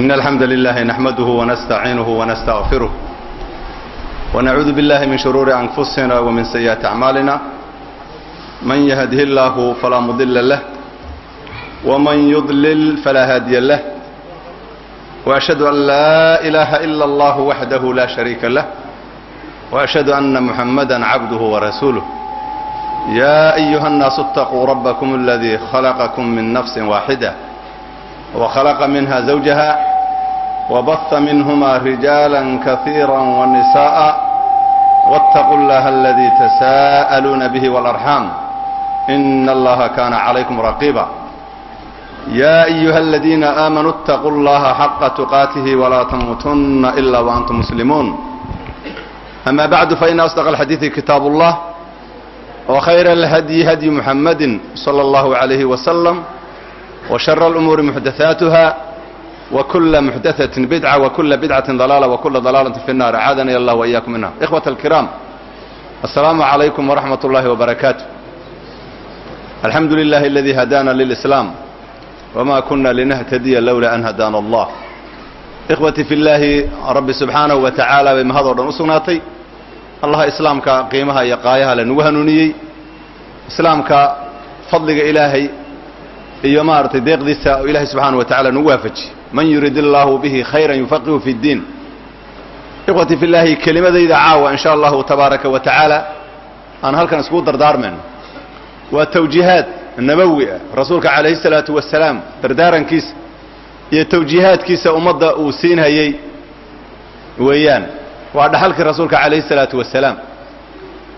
إن الحمد لله نحمده ونستعينه ونستغفره ونعوذ بالله من شرور أنفسنا ومن سيئات أعمالنا من يهده الله فلا مضل له ومن يضلل فلا هادي له وأشهد أن لا إله إلا الله وحده لا شريك له وأشهد أن محمدا عبده ورسوله يا أيها الناس اتقوا ربكم الذي خلقكم من نفس واحدة وخلق منها زوجها وبث منهما رجالا كثيرا ونساء واتقوا الله الذي تساءلون به والأرحام إن الله كان عليكم رقيبا يا أيها الذين آمنوا اتقوا الله حق تقاته ولا تموتن إلا وأنتم مسلمون أما بعد فإن أصدق الحديث كتاب الله وخير الهدي هدي محمد صلى الله عليه وسلم وشر الأمور محدثاتها وكل محدثة بدعة وكل بدعة ضلالة وكل ضلالة في النار عادني الله وإياكم منها إخوة الكرام السلام عليكم ورحمة الله وبركاته الحمد لله الذي هدانا للإسلام وما كنا لنهتدي لولا أن هدانا الله إخوتي في الله رب سبحانه وتعالى بمهضر دhan u sugnaatay allah islaamka qiimaha iyo qaayaha lanugu hanuuniyey islaamka fadliga ilaahay iyo maaragtay deeqdiisa ilaahay subxaana wa tacala nagu waafajiye man yurid illaahu bihi khayran yufaqihu fi ddiin ikhwati fi llaahi kelimadayda caawa in sha allahu tabaaraka wa tacaala aan halkan iskugu dardaarmayno waa tawjiihaad nabowi ah rasuulka calayhi salaatu wasalaam dardaarankiisa iyo tawjiihaadkiisa ummadda uu siinhayey weeyaan. Waa dhaxalkii rasuulka calayhi salaatu wasalaam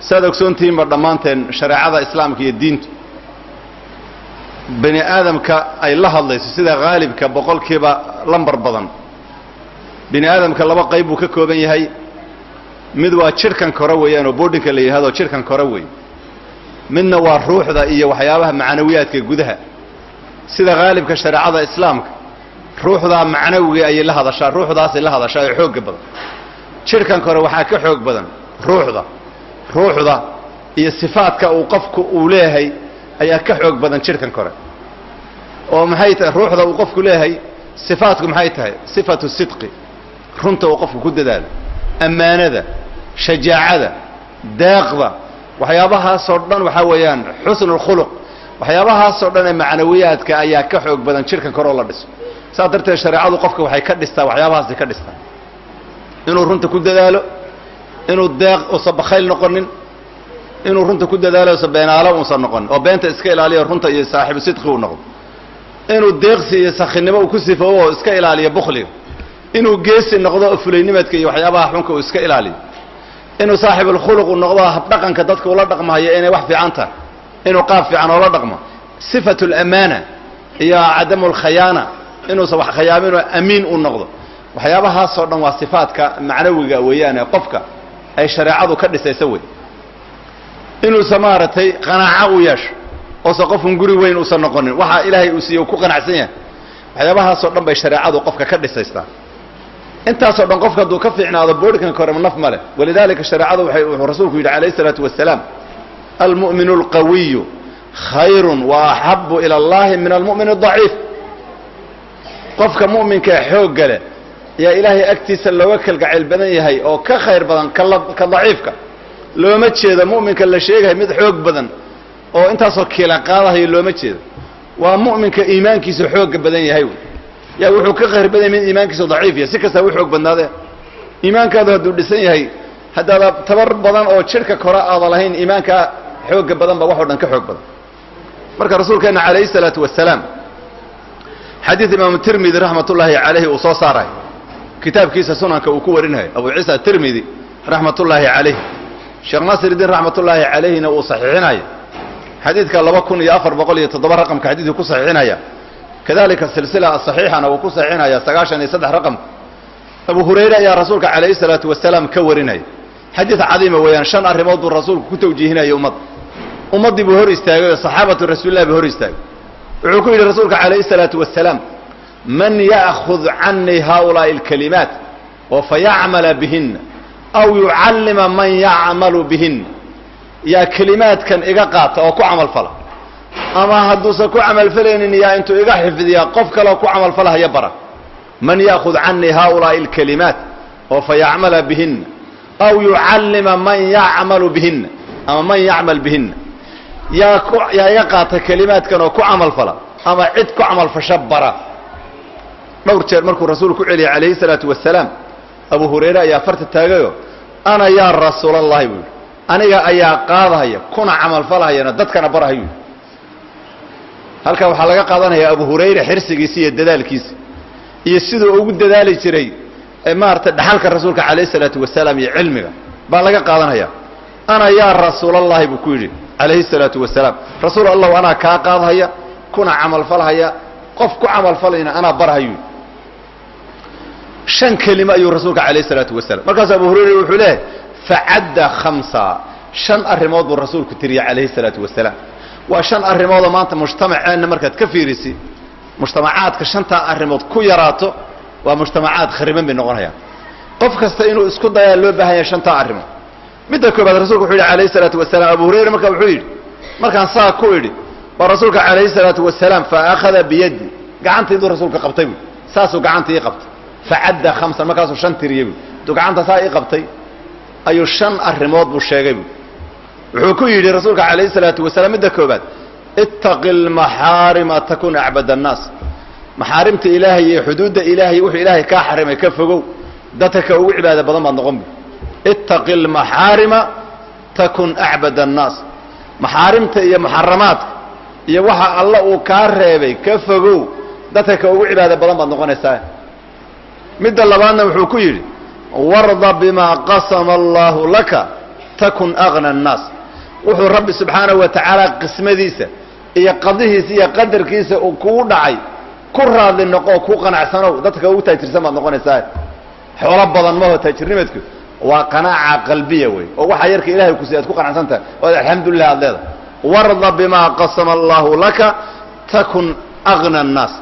saad ogsoontihiinba dhammaanteen shareecada islaamka iyo diintu bani aadamka ay la hadlayso sida haalibka boqolkiiba lambar badan. Bini aadamka laba qayb buu ka kooban yahay. Mid waa jidhkan kore weeyaan oo boodhinka la yidhahdo jidhkan kore weey midna waa ruuxda iyo waxyaabaha macnawiyaadka gudaha. Sida haalibka shareecada islaamka ruuxdaa macnawiga ayay la hadashaa ruuxdaasay la hadashaa ee xoogga badan. Jidhkan kore waxaa ka xoog badan ruuxda. Ruuxda iyo sifaadka uu qofku uu leeyahay ayaa ka xoog badan jidhkan kore. oo maxay tahay? ruuxda uu qofku leeyahay sifaadku maxay tahay? sifatu sidqi. runta uu qofku ku dadaalo. ammaanada shajaacada deeqda waxyaabahaasoo dhan waxaa weeyaan xusnu lkhuluq waxyaabahaasoo dhan ee macnawiyaadka ayaa ka xoog badan jidhkan kore oo la dhiso. saas darteed shareecadu qofka waxay ka dhistaa waxyaabahaasay ka dhistaa. inuu runta ku dadaalo inuu deeq uusan bakhayl noqonin inuu runta ku dadaalo usan beenaalo uusan noqonin oo beenta iska ilaaliyo runta iyo saaxiibu sidqi uu noqdo. Inuu deeqsi iyo sakhinimo uu ku sifoobo oo iska ilaaliyo bukhliga inuu geesi noqdo oo fulaynimadka iyo waxyaabaha xunka uu iska ilaaliyo. Inuu saaxibulkhuluq uu noqdo habdhaqanka dadka ula dhaqmahayo inay wax fiican tahay. Inuu qaab fiican oola dhaqmo. Sifatu lamaana iyo cadamu lkhayaana inuusan wax khayaaminoo amiin u noqdo. Waxyaabahaasoo dhan waa sifaadka macnawiga weeyaane qofka ay shareecadu ka dhisaysa wey inuusan maaragtay qanaaco u yeesho oosan qofkan guri weyn uusan noqonin waxaa ilaahay uu siiye uu ku qanacsan yahay. Waxyaabahaasoo dhan bay shareecadu qofka ka dhisaystaa intaasoo dhan qofka hadduu ka fiicnaado boodhkan kore naf ma leh. Walidaalika shareecadu waxay wuxuu rasuulku yidhi calayhi isalaatu wasalaam almu'minu alqawiyu khayrun wa axabu ila allahi min almu'min adaciif qofka mu'minka ee xoogga leh ayaa ilaahay agtiisa looga kalgacayl badan yahay oo ka khayr badan ka daciifka looma jeedo mu'minka la sheegahay mid xoog badan oo intaasoo kiila qaadahayo looma jeedo. Waa mu'minka iimaankiisa xoogga badan yahay yaa wuxuu ka khayr badan yahay mid iimaankiisa daciif yahay si kastaa u xoog badnaadee. Iimaankaadu hadduu dhisan yahay haddaada tabar badan oo jidhka kore aada lahayn iimaankaa xoogga badan ba waxoo dhan ka xoog badan. Marka rasuulkeenna calayhi salaatu wasalaam xadiid imaamu tirmidi raxmat ullaahi calayhi uu soo saaray. Kitaabkiisa sunanka uu ku warinayo. Abu ciisa tirmidi raxmat ullaahi calayh sheekh naasiridiin raxmatullaahi calayhina uu saxiixinayo xadiidka laba kun iyo afar boqol iyo toddoba raqamka xadiidkii ku saxiixinaya. Kadalika silsila asaxiixana wuu ku saxiixinaya sagaashan iyo saddex raqamka abu hurayre ayaa rasuulka calayhi salaatu wasalaam ka warinaya. Xadiid cadiima weeyaan shan arrimood buu rasuulku ku tawjiihinayay ummadda ummaddii buu hor istaagay oo saxaabatu rasuulillahi buu hor istaagay. Wuxuu ku yidhi rasuulka calayhi salaatu wasalaam man ya'khud canii haaulaa'i alkalimaat oo fa yacmala bihinna aw yucallima man yacmalu bihin. Yaa kelimaadkan iga qaata oo ku camalfala ama hadduusan ku camalfalaynin yaa intuu iga xifdiya qof kaleo ku camalfalahaya bara. Man yaakhud canii haaulaa'i alkalimaat oo fa yacmala bihinna aw yucallima man yacmalu bihinna ama man yacmal bihinna yaa ku yaa iga qaata kelimaadkan oo ku camalfala ama cid ku camalfasha bara. Dhowr jeer markuu rasuulku ku celiyay calayhi salaatu wasalaam abu hurayre ayaa farta taagayo ana yaa rasuul allahi buu yidhi aniga ayaa qaadahaya kuna camalfalhayana dadkana barhayu yidhi halkaa waxaa laga qaadanaya abu hurayre xirsigiisa iyo dadaalkiisa iyo siduu ugu dadaali jiray maaragtay dhaxalka rasuulka calayh isalaatu wasalaam iyo cilmiga baa laga qaadanaya ana yaa rasuulallahi buu ku yidhi calayhi salaatu wasalaam rasuul allahu anaa kaa qaadhaya kuna camalfalhaya qof ku camalfalayna anaa barhayu shan kelimo ayuu rasuulka calayh isalaatu wasalaam. Markaasu abu hurayra wuxuu leeyahay facadda khamsa. Shan arrimood buu rasuulku tiriyey calayhi salaatu wasalaam. Waa shan arrimoodoo maanta mujtamaceenna markaad ka fiirisi mujtamacaadka shantaa arrimood ku yaraato waa mujtamacaad khariban bay noqonayaan. Qof kasta inuu isku dayaa loo baahan yahay shantaa arrimood. Midda koobaad rasuulku wuxu yidhi calayhi salaatu wasalaam abu hurayra marka wuxuu yidhi markaan saa ku idhi waa rasuulka calayhi salaatu wasalaam fa akhada biyaddi. Gacantayduu rasuulka qabtay buui saasuu gacanta ii qabtay facadda khamsan markaasuu shan tiriyey buui intuu gacanta saa ii qabtay ayuu shan arrimood buu sheegay buui wuxuu ku yidhi rasuulka calayhi salaatu wasalaam midda koobaad ittaqi lmaxaarima takun acbad annaas maxaarimta ilaahay iyo xuduudda ilaahay wuxuu ilaahay kaa xarimay ka fogow dadka ka ugu cibaada badan baad noqon bu ittaqi lmaxaarima takun acbad annaas maxaarimta iyo muxaramaadka iyo waxa alla uu kaa reebay ka fogow dadka ka ugu cibaada badan baad noqonaysaa midda labaadna wuxuu ku yidhi warda bimaa qasama allaahu laka takun agna annaas. Wuxuu rabbi subxaanahu wa tacaala qismadiisa iyo qadihiisa iyo qadarkiisa uu kugu dhacay ku raadli noqoo ku qanacsanow dadka ugu taajirsan baad noqonaysaa. Xoolo badan maho taajirnimadku waa qanaaca qalbiya wey oo waxaa yarka ilahay kusiy ad ku qanacsan tahay oad alxamdulilah aad leedahay. Warda bimaa qasama allaahu laka takun agna annaas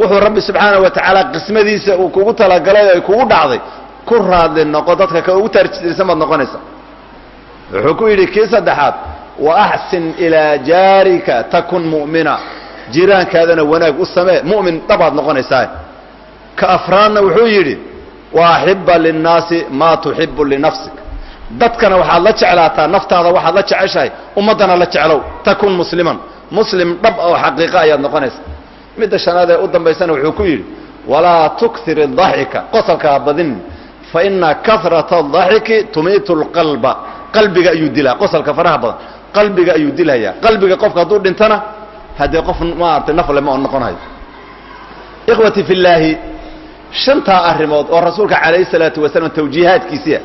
wuxuu rabbi subxaanahu wa tacaala qismadiisa uu kugu talagalay ay kugu dhacday ku raadli noqo dadka ka ugu taajirsan baad noqonaysaa. Wuxuu ku yidhi kii saddexaad wa axsin ilaa jaarika takun mu'mina. Jiraankaadana wanaag u samee mu'min dhabaad noqonaysaa. Ka afraadna wuxuu yidhi wa axibba linnaasi maa tuxibu linafsik dadkana waxaad la jeclaataa naftaada waxaad la jeceshahay ummaddana la jeclow takun musliman. Muslim dhab oo xaqiiqa ayaad noqonaysa midda shanaad ee u dambaysana wuxuu ku yidhi walaa tukir اdaxika qosalka ha badin faina karata اdaxiki tumiitu اlqalba qalbiga ayuu dilaa qosalka faraha badan qalbiga ayuu dilhayaa qalbiga qofka hadduu dhintana haddee qof maaragtay nafle ma noqonayo ikhwati fi llaahi shantaa arrimood oo rasuulka calayhi salaatu wasalaam tawjiihaadkiisiia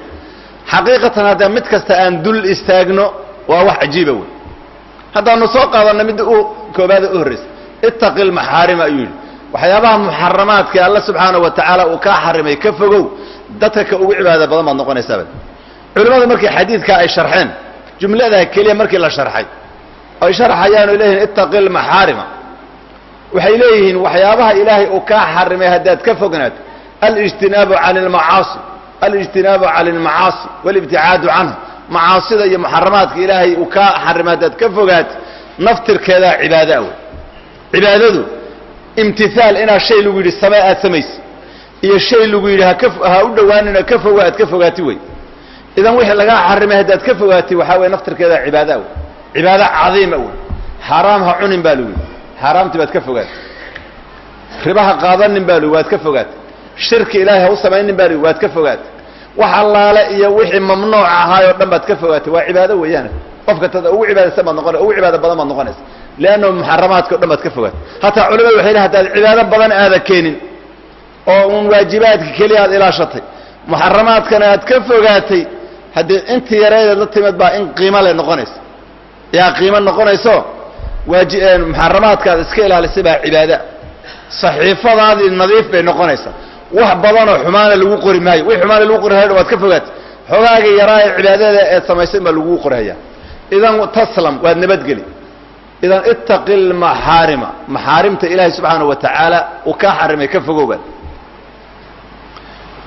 xaqiiqatan haddee mid kasta aan dul istaagno waa wax cajiiba wey haddaanu soo qaadanno midda u koobaada u horraysa ittaqi lmaxaarima ayuu yidhi. Waxyaabaha muxaramaadka alla subxaanahu wa tacaala uu kaa xarimay ka fogow dadka ka ugu cibaada badan baad noqonaysaaba culimmadu markii xadiidkaa ay sharxeen jumladaa keliya markii la sharxay ay sharxayaan oo leeyihiin ittaqi lmaxaarima. Waxay leeyihiin waxyaabaha ilaahay uu kaa xarimay haddaad ka fognaato alijtinaabu can almacaasi alijtinaabu can almacaasi walibticaadu canha macaasida iyo muxaramaadka ilaahay uu kaa xarimay haddaad ka fogaato naftirkeedaa cibaadaa wey cibaadadu imtihaal inaad shay lagu yidhi samee aad samaysa iyo shay lagu yidhi ha u dhowaanina ka fogo aad ka fogaati wey. Idan wixii lagaa xarimay haddaad ka fogaatay waxaa weye naftirkeeda cibaada wey. Cibaado cadiima wey. Xaaraam ha cunin baa lagu yidhi. Xaaraamtii baad ka fogaatay. Ribaha qaadanin baa lagu waad ka fogaatay. Shirki ilaahay ha u samaynin baa lagu waad ka fogaatay. Wax allaale iyo wixii mamnuuc ahaayoo dhan baad ka fogaatay. Waa cibaado weeyaan qofka tada ugu cibaadaysan baad noqona ugu cibaado badan baad noqonaysa leannahu muxaramaadka o dhan baad ka fogaatay hataa culimadu waxay lehay hadaad cibaado badan aada keenin oo uun waajibaadka keliya aad ilaashatay muxaramaadkana aad ka fogaatay haddii intii yareedeed la timid baa in qiimo le noqonaysa yaa qiimo noqonayso waaji muxaramaadkaad iska ilaalisay baa cibaada saxiifadaadii nadiif bay noqonaysaa wax badanoo xumaana lagu qori maayo wix xumaana lagu qori hayo waad ka fogaatay xogaaga yaraa ee cibaadada eed samaysan baa laguu qorhayaa idan taslam waad nabadgeli idan ittaqi lmaxaarima maxaarimta ilaahay subxaana wa tacaala uu kaa xarimay ka fogowba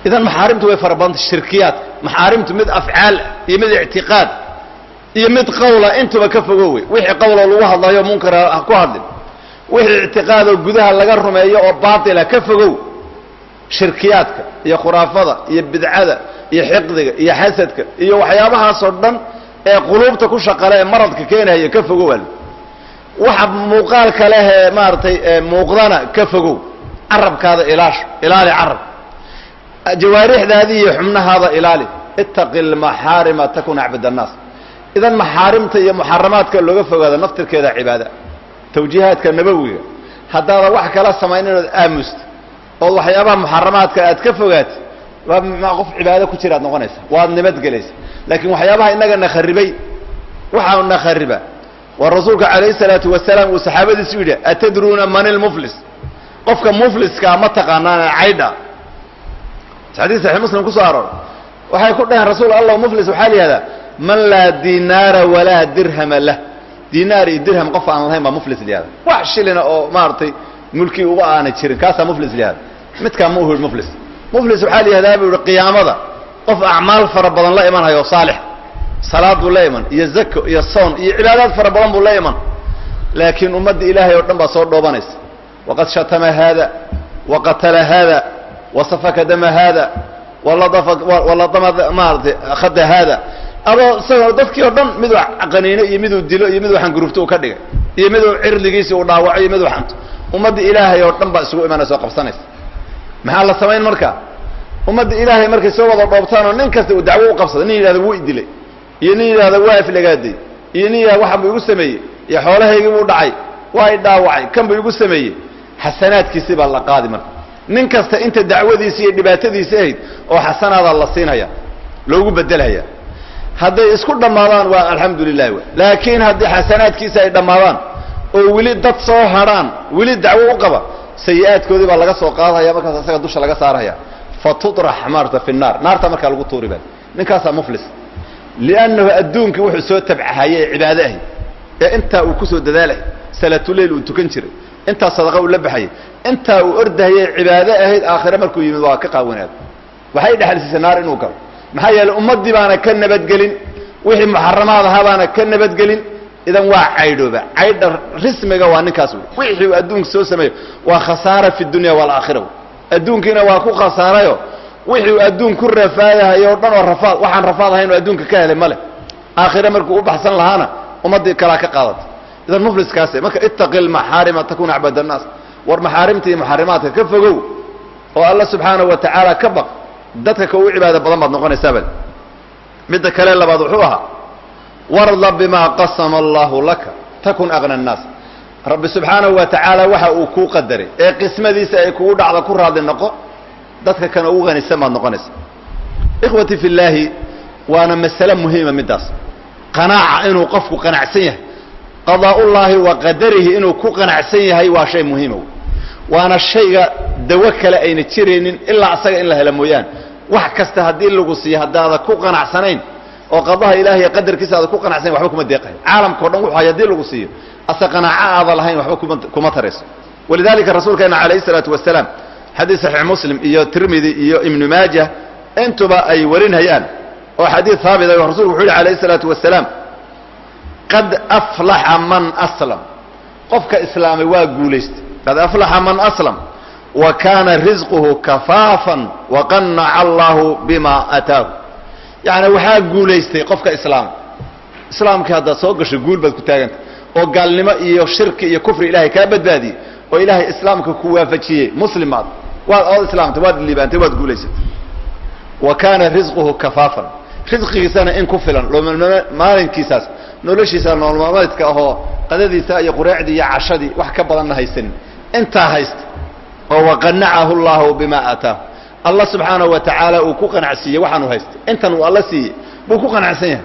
idan maxaarimtu way fara badantay shirkiyaad. Maxaarimtu mid afcaal iyo mid ictiqaad iyo mid qawla intuba ka fogow wey wixii qawloo lagu hadlayo munkar ha ku hadlin. Wixii ictiqaadoo gudaha laga rumeeyo oo baatila ka fogow. Shirkiyaadka iyo khuraafada iyo bidcada iyo xiqdiga iyo xasadka iyo waxyaabahaasoo dhan ee quluubta ku shaqale ee maradka keenaya ka fogow al waxa muuqaalka leh ee maaragtay muuqdana ka fogow carabkaada ilaasho ilaali carab. Jawaarixdaadii iyo xubnahaada ilaali. Ittaqi lmaxaarima takun acbad annaas. Idan maxaarimta iyo muxaramaadka looga fogaado naftirkeeda cibaada. Tawjiihaadka nabowiga haddaadan wax kala samayn inood aamusto ood waxyaabaha muxaramaadka aad ka fogaatid waa qof cibaado ku jiraad noqonaysa waad nabadgelaysa laakiin waxyaabaha inaga na kharibay waxaa na khariba waa rasuulka calayhi salaatu wasalaam uu saxaabadiisu yidhi atadruuna man ilmuflis qofka mufliskaa ma taqaanaan caydha xadiis saxiix muslim ku soo aroor waxay ku dhaheen rasuul allah muflis waxaa la yihahdaa man laa dinaara walaa dirhama lah. Dinaar iyo dirham qof aan lahayn baa muflis la yihahda wax shilina oo maaragtay mulkii uga aana jirin kaasaa muflis la yihahda midkaa ma uhi muflis. Muflis waxaa la yihahdaa buu yihi qiyaamada qof acmaal fara badan la imanhayo saalix salaad buu la iman iyo zako iyo soon iyo cibaadaad fara badan buu la iman laakiin ummadda ilaahay oo dhan baa soo dhoobanaysa. Waqad shatama haada waqatala haada wasafaka dama haada waladama maaratay khada haada. Adoo isagoo dadkii oo dhan miduu qaniino iyo miduu dilo iyo miduu xangurufto uu ka dhigay iyo miduu cirdigiisi uu dhaawaco iyo miduu xanto. Ummadda ilaahay oo dhan baa isugu imanaysa oo qabsanaysa. Maxaa la samayn marka ummadda ilaahay markay soo wada dhoobtaan oo nin kasta uu dacwo u qabsado nin yidhahda wuu idilay iyo nin yidhaahda waa aflagaaday iyo nin yidhahda waxanbu igu sameeyey. Iyo xoolahaygii buu dhacay. Waa i dhaawacay. Kanbu igu sameeyey. Xasanaadkiisii baa la qaadi marka. Nin kasta inta dacwadiisi iyo dhibaatadiisi ahayd oo xasanaadaa la siinaya loogu bedelaya. Hadday isku dhammaadaan waa alxamdu lilah laakiin haddii xasanaadkiisi ay dhammaadaan oo weli dad soo hadrhaan weli dacwo u qaba sayi-aadkoodii baa laga soo qaadaya markaas isaga dusha laga saaraya. Fatutrax maarta fi naar. Naarta markaa lagu tuuriba ninkaasaa muflis liannahu adduunkii wuxuu soo tabcahaye ee cibaado ahayd ee intaa uu ku soo dadaalay salaatuleil uu tukan jiray intaa sadaqa uu la baxayay intaa uu ordahayey cibaado ahayd aakhire markuu yimid waa ka qaawanaad waxay dhexalsiisay naar inuu galo maxaa yeeley ummaddii baana ka nabadgelin wixii muxaramaad ahaa baana ka nabadgelin idan waa caydhooba caydha rismiga waa ninkaas wixii uu adduunka soo sameeyo waa khasaara fi dunya waalaakhira adduunkiina waa ku khasaarayo wixii uu adduun ku rafaadahayo o dhan oo rafaad waxaan rafaad ahayn oo adduunka ka helay male aakhire markuu u baxsan lahaana ummaddii kalaa ka qaadata idan mufliskaase marka ittaqi lmaxaarima takun acbad annaas. War maxaarimta iyo muxarimaadka ka fogow oo alla subxaanahu wa tacaala ka baq dadka ka ugu cibaado badan baad noqonaysaabal midda kale labaad wuxuu ahaa warda bimaa qasama allahu laka takun aqna annaas. Rabbi subxaanahu wa tacaala waxa uu kuu qadaray ee qismadiisa ay kugu dhacda ku raadli noqo dadka kana ugu qanisan baad noqonaysa. Ikhwati fi llaahi waana masale muhiima middaas qanaaca inuu qofku qanacsan yahay. Qadaa'ullaahi wa qadarihi inuu ku qanacsan yahay waa shay muhiima waana shayga dawo kale ayna jiraynin ilaa asaga in la helo mooyaane. Wax kasta haddii lagu siiyo haddaada ku qanacsanayn oo qadaha ilahi iyo qadarkiisa aada ku qanacsanayn waxba kuma deeqayo. Caalamka o dhan wuxu hay haddii lagu siiyo ase qanaaco aada lahayn waxba kuma tarayso. Walidalika rasuulkeena calayhi isalaatu wasalaam xadiis saxiix muslim iyo tirmidi iyo ibnu maaja intuba ay warinhayaan oo xadiid haabit a rasulku wuxu yihi alayhi isalaatu wasalaam qad aflaxa man aslam. Qofka islaamay waa guulaystay qad aflaxa man aslam wa kaana risquhu kafaafan waqanaca allahu bima ataahu. Yacni waxaa guulaystay qofka islaamay islaamkii haddaad soo gasho guul baad ku taaganta. Oo gaalnimo iyo shirki iyo kufri ilahay kaa badbaadiyey oo ilaahay islaamka ku waafajiyey muslimaad waad ood islaamtay waad liibaantay waad guulaysatay. Wa kaana risquhu kafaafan. Risqigiisana in ku filan maalinkiisaas noloshiisa noolmaameedka ahoo qadadiisa iyo qureecdii iyo cashadii wax ka badanna haysanin intaa haysta oo waqanacahu llahu bima aataahu. Alla subxaanahu wa tacaala uu ku qanacsiiyey waxaanu haystay. Intan uu alla siiyey buu ku qanacsan yahay.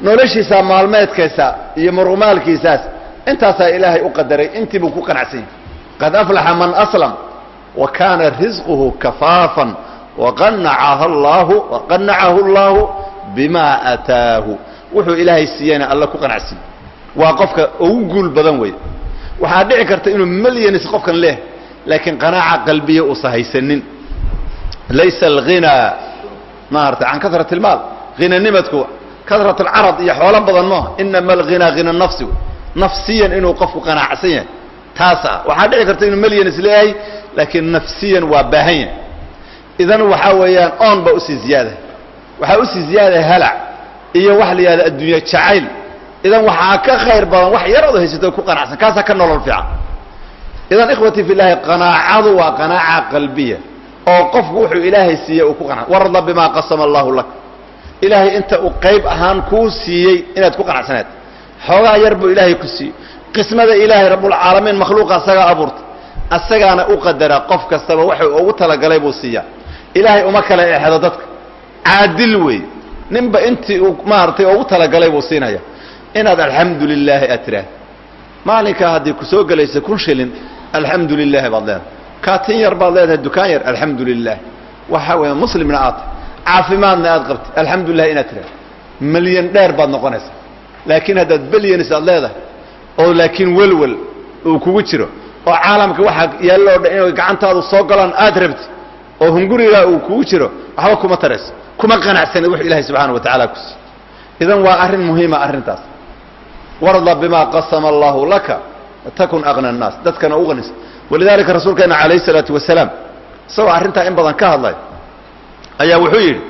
Noloshiisa maalmeedkiisa iyo murumaalkiisaas intaasaa ilaahay u qadaray intii buu ku qanacsan yahay. Qad aflaxa man aslam wa risquhu kafaafan waqanacahu allahu bima aataahu wuxuu ilaahay siiyeyna alla ku qanacsiiye waa qofka ugu guul badan wey waxaa dhici karta inuu milyanis qofkan leeh laakiin qanaaca qalbiya uusa haysanin laysa alghinaa maarata can kasrat ilmaal hinanimadku kasrat alcarad iyo xoolo badan maaha inama alghinaa hina nafsi nafsiyan inuu qofku qanaacsan yahay taas ah waxaa dhici karta inuu milyanis leeyahay laakiin nafsiyan waa baahan yahay. Idan waxaa weeyaan oon baa u sii ziyaada. Waxaa u sii ziyaada halac iyo waxa la yidhahda adduunye jacayl. Idan waxaa ka khayr badan wax yar ood haysato ku qanacsan kaasaa ka nolol fiican. Idan ikhwatii fi llahi qanaacadu waa qanaaca qalbiya oo qofku wuxuu ilaahay siiyey uu ku qanacsan. Warda bimaa qasama allahu lak. Ilaahay inta uu qayb ahaan kuu siiyey inaad ku qanacsaneed. Xoogaa yar buu ilaahay ku siiyey qismada ilaahay rabbulcaalamiin makhluuqa asagaa abuurtay asagaana u qadara qof kastaba waxuu ugu talagalay buu siiyaa. Ilaahay uma kala exdo dadka. Caadil wey ninba intii uu maaragtay ugu talagalay buu siinaya. Inaad alxamdu lilaahi tiraahda maalinkaa haddii ku soo gelaysa kun shilin alxamdu lilaahi baad leedahay. Kaatin yar baad leedahay dukaan yar alxamdu lilah waxaa weya muslimna aad tahay. Caafimaadna aad qabtay. Alxamdu lilah inaad tiraahda milyan dheer baad noqonaysaa. Laakiin haddaad belyanis aad leedahay oo laakiin welwel uu kugu jiro oo caalamka waxaa yaallo o dhan inay gacantaadu soo galaan aad rabti oo hungurigaa uu kugu jiro waxba kuma tarayso kuma qanacsanid wax ilahay subxaana wa tacaala ku siiy idan waa arrin muhiima arrintaas. Warda bimaa qasama allahu laka takun aqna annaas. Dadkana u qanisa walidaalika rasuulkeena calayh isalaatu wasalaam isagoo arrintaa in badan ka hadlay ayaa wuxuu yidhi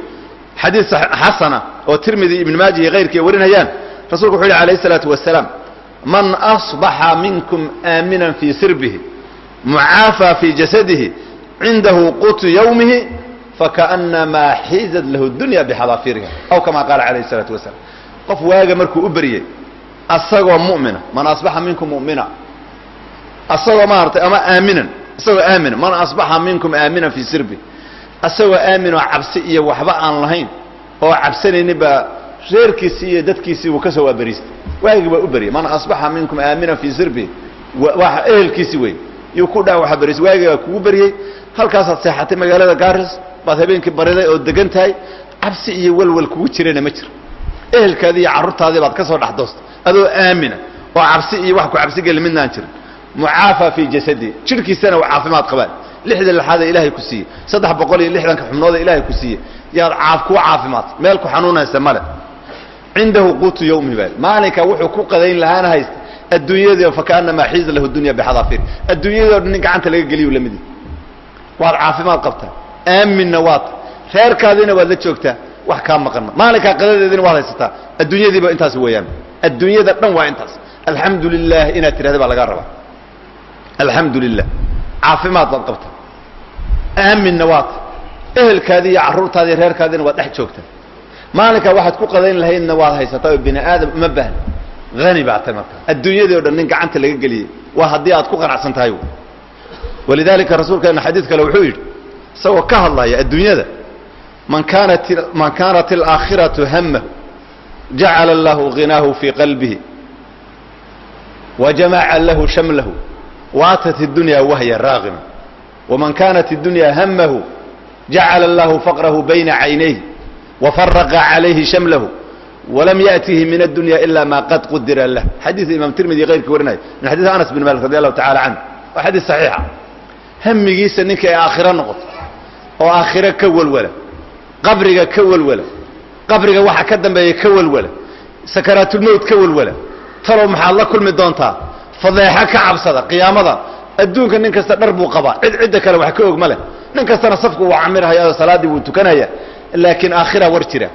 xadiis xasana oo tirmidi ibn maaja iyo kayrkii warinayaan rasulku wuxuu yidhi alayh isalaatu wasalaam man asbaxa minkum aaminan fii sirbihi mucaafaa fii jasadihi cindahu qutu yawmihi faka'nnamaa xiizat lahu dunya bixadaafiriha aw kamaa qaala calayhi salaatu wasalaam. Qof waaga markuu u beryey asagoo mumina man asbaxa minkum mumina asagoo maaragtay ama aaminan isagoo aamina man asbaxa minkum aaminan fii sirbihi asagoo aaminoo cabsi iyo waxba aan lahayn oo cabsanaynin baa reerkiisii iyo dadkiisii uu ka soo waaberiistay waagii baa u beryay man asbaxa minkum aaminan fii sirbi. Waa ehelkiisi wey yuu ku dhaa waa berisay waagii baa kugu beryey halkaasaad seexatay magaalada garis baad habeenkii bariday oo degan tahay cabsi iyo welwel kugu jirana ma jiro. Ehelkaadii iyo carruurtaadii baad ka soo dhex doostay adoo aamina oo cabsi iyo wax ku cabsigeli midnaan jirin. Mucaafa fii jasadi jidhkiisana waa caafimaad qabaan. Lixda lixaada ilaahay ku siiyey saddex boqol iyo lixdanka xubnooda ilaahay ku siiyey. Yaad caaf kuwa caafimaad meel ku xanuunaysa male cindahu quutu yawmi baa maalinka wuxuu ku qadayn lahaana haysta adduunyadii fakaanamaa xiiza lahu dunya bixadaafir. Adduunyadii o dhan nin gacanta laga geliyu lamidi waad caafimaad qabtaa? Aaminna waad. Reerkaadiina waad la joogtaa. Wax kaa maqanma maalinkaa qadadeediina waad haysataa. Adduunyadiiba intaas weeyaan. Adduunyada dhan waa intaas. Alxamdu lilah inaad tidhahda baa lagaa rabaa. Alxamdu lilah caafimaad baad qabtaa. Aaminna waad. Ehelkaadii iyo carruurtaadii reerkaadiina waad dhex joogtaa maalinkaa waxaad ku qadayn lahaydna waad haysataa oo bini aadam uma baahna. Hani baa tay markaa adduunyadii o dhan nin gacanta laga geliyey waa haddii aad ku qanacsan tahay walidaalika rasuulkeena xadiid kale wuxuu yidhi isagoo ka hadlaya adduunyada man kaanat man kaanat alaakhiratu hamahu jacala allahu ghinaahu fii qalbihi wajamaca lahu shamlahu waatat اdunya wahya raagima waman kaanat اdunya hamahu jacala allahu faqrahu bayna caynayh wafaraqa calayhi shamlahu walam yaatihi min addunya ilaa maa qad qudira lah xadiid imaam tirmidi qayrkii warinaya min xadiid anas bin malik radi allahu tacala canh waa xadiid saxiixa hamigiisa ninka ay aakhiro noqoto oo aakhiro ka walwala qabriga ka walwala qabriga waxa ka dambeeya ka walwala sakaraatulmowt ka walwala talow maxaad la kulmi doontaa fadeexo ka cabsada qiyaamada adduunka nin kasta dhar buu qabaa cid cidda kale wax ka og ma leh nin kastana safku wuu camirhayaa oo salaaddii wuu tukanaya laakiin aakhira war jira.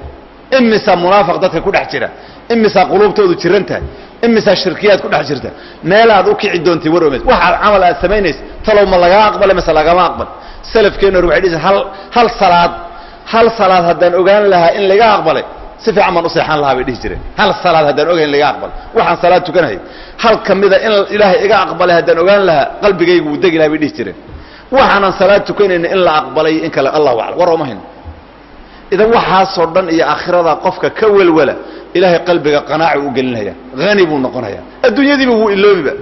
Imisaa munaafiq dadka ku dhex jira? Imisaa quluubtoodu jiran tahay? Imisaa shirkiyaad ku dhex jirta? Meelaad u kici doontay war omeed waxaad camal aad samaynaysa talow ma lagaa aqbale mise lagama aqbal. Salafkeenna hor waxay dhihi hal hal salaad hal salaad haddaan ogaan lahaa in laga aqbalay si fiican baan u seexan lahaa bay dhihi jireen. Hal salaad haddaan ogayn laga aqbalay waxaan salaad tukanahay. Hal ka mida in ilaahay iga aqbalay haddaan ogaan lahaa qalbigaygu wuu degi lahaa bay dhihi jireen. Waxaanan salaad tukanayna in la aqbalay in kale allahu aclam. War ooma hayno idan waxaasoo dhan iyo aakhirada qofka ka welwela ilaahay qalbiga qanaaca u gelinaya hani buu noqonaya. Adduunyadiiba wuu iloobiba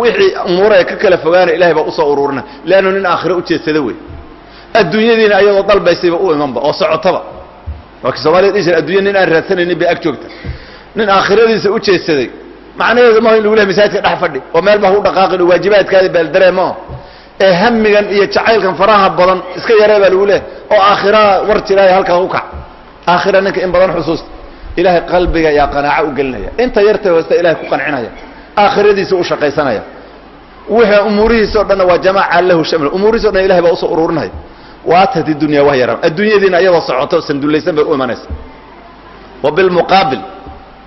wixii umuuraya ka kala fogaana ilahay baa u soo uruurina. Leannu nin aakhiro u jeedsada wey adduunyadiina ayadoo dalbaysayba u imanba oo socotaba. Waa ki soomaliya dhihi jira addunya nin aan raadsanaynin bay ag joogta. Nin aakhiradiisa u jeedsaday. Macnaheedu maha in lagu lehay masaajidka dhex fadhi. Oo meel baa ku dhaqaaqin oo waajibaadkaadi baaldareemo ee hamigan iyo jacaylkan faraha badan iska yaree baa lagu leehay oo aakhira war jiraayo halkaas u kac. Aakhira ninka in badan xusuusta ilaahay qalbiga yaa qanaaco u gelinaya. Inta yarta hoosta ilahay ku qancinaya aakhiradiisa u shaqaysanaya. Wixii umuurihiisa o dhanna waa jamaca lahu shaml umuurihiisa o dhan ilahay baa u soo ururinaya. Waatat idunya wahya ram adduunyadiina iyadoo socoto sandullaysan bay u imanaysa. Wa bilmuqaabil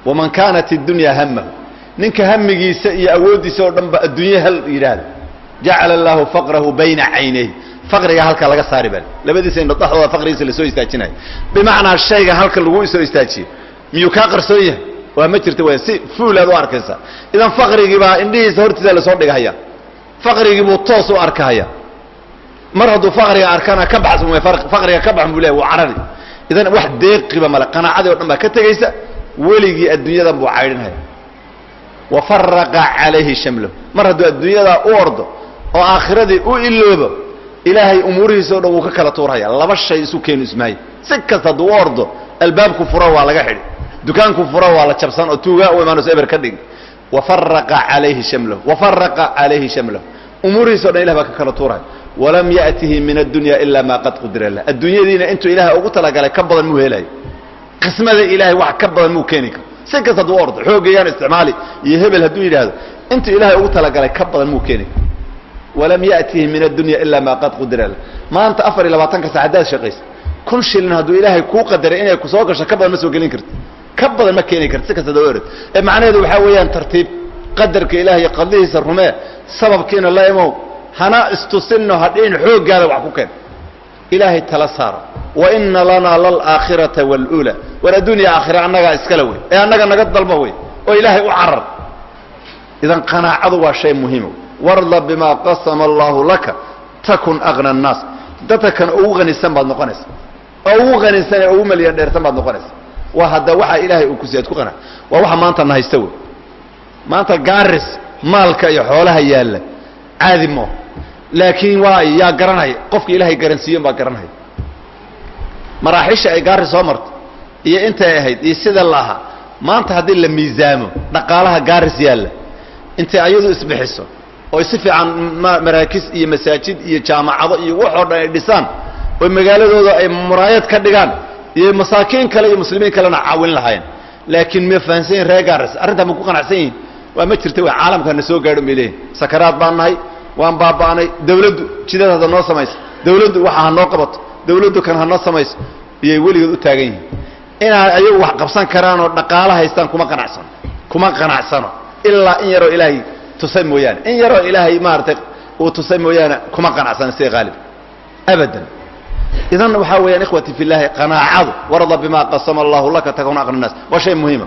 waman kaanat iddunya hamahu ninka hamigiisa iyo awooddiisa oo dhan ba adduunye hal yidhaahda jacala allaahu faqrahu bayna caynayh faqriga halka laga saari bal labadiisa indho dhaxdooda faqrigiisa la soo istaajinayo bimacnaa shayga halka lagu soo istaajiyo miyuu kaa qarsoon yahay? Waa ma jirta waa si fuulaad u arkaysa idan faqrigii baa indhihiisa hortiisa la soo dhigahaya faqrigii buu toos u arkahaya. Mar hadduu faqriga arkana ka baxsan way faqriga ka baxan buu leeyahy waa carari. Idan wax deeqiba male qanaacadii o dhan baa ka tegaysa weligii adduunyadan buu caydhinhaya wa faraqa calayhi shamlahu mar hadduu adduunyadaa u ordo oo aakhiradii u iloobo ilaahay umuurihiisa o dhan wuu ka kala tuurhaya laba shay isu keenu ismaayo si kasta hadduu u ordo albaabku furo waa laga xidhi. Dukaanku furo waa la jabsan oo tuugaa u imaanayso eber ka dhig. Wafaraqa calayhi shamlahu. Wafaraqa calayhi shamlahu. Umuurihiisa o dhan ilah baa ka kala tuurhaya walam ya'tihi min addunya ilaa maa qad qudira lah adduunyadiina intuu ilaahay ugu talagalay ka badan muu helayo. Qismada ilaahay wax ka badan muu keeni karo. Si kasta hadduu ordo xoogayaan isticmaali. Iyo hebel hadduu yidhaahdo intuu ilaahay ugu talagalay ka badan muu keeni karo walam ya'tihi min addunya ilaa maa qad qudira maanta afar iyo labaatanka sac haddaad shaqaysa kun shilin hadduu ilaahay kuu qadaray inay ku soo gasho ka badan ma soo gelin karti ka badan ma keeni karti si kasta doo orod ee macnaheedu waxaa weeyaan tartiib qadarka ilaah iyo qadlihiisa rumee sababkiina la imow hana istusinno hadhiin xooggaada wax ku keen ilaahay tala saaro wa ina lanaa lalaakhirata wاlula war addunya aakhira annagaa iskale wey ee annaga naga dalba wey oo ilaahay u carar idan qanaacadu waa shay muhiima warda bimaa qasama allahu laka takun agna الnaas dadka kan ugu hanisan baad noqonaysa. Oo ugu hanisan ee ugu malyan dheersan baad noqonaysa. Waa hadda waxaa ilaahay uu kusiy ku qana waa waxa maanta na haysta wey. Maanta gaaris maalka iyo xoolaha yaalla. Caadi moo laakiin waa yaa garanaya qofka ilaahay garansiiyon baa garanaya maraaxisha ay gaari soo marto iyo intay ahayd iyo sida la ahaa maanta haddii la miisaamo dhaqaalaha gaaris yaalla intay ayadu isbixiso oy si fiican maraakis iyo masaajid iyo jaamacado iyo waxoo dhan ay dhisaan oy magaaladooda ay muraayad ka dhigaan iyo masaakiin kale iyo muslimiin kalena caawin lahaayeen laakiin ma fahansan yihiin reer gaaris arrintaa ma ku qanacsan yihiin waa ma jirta wa caalamkaa na soo gaadho bay leeyihiin sakaraad baan nahay waan baaba'nay dawladdu jidad hadda noo samayso dawladdu waxa ha noo qabato. Dawladdu kan ha noo samayso. Iyay weligood u taagan yihiin. Inaan ayagu wax qabsan karaanoo dhaqaalo haystaan kuma qanacsano kuma qanacsano ilaa in yaroo ilaahay tusay mooyaane. In yaroo ilaahay maaragtay uu tusay mooyaane kuma qanacsano sida haalib abadan. Idan waxaa weeyaan ikhwati fi llaahi qanaacadu warda bimaa qasama allahu laka takun aqna naas. Waa shay muhiima.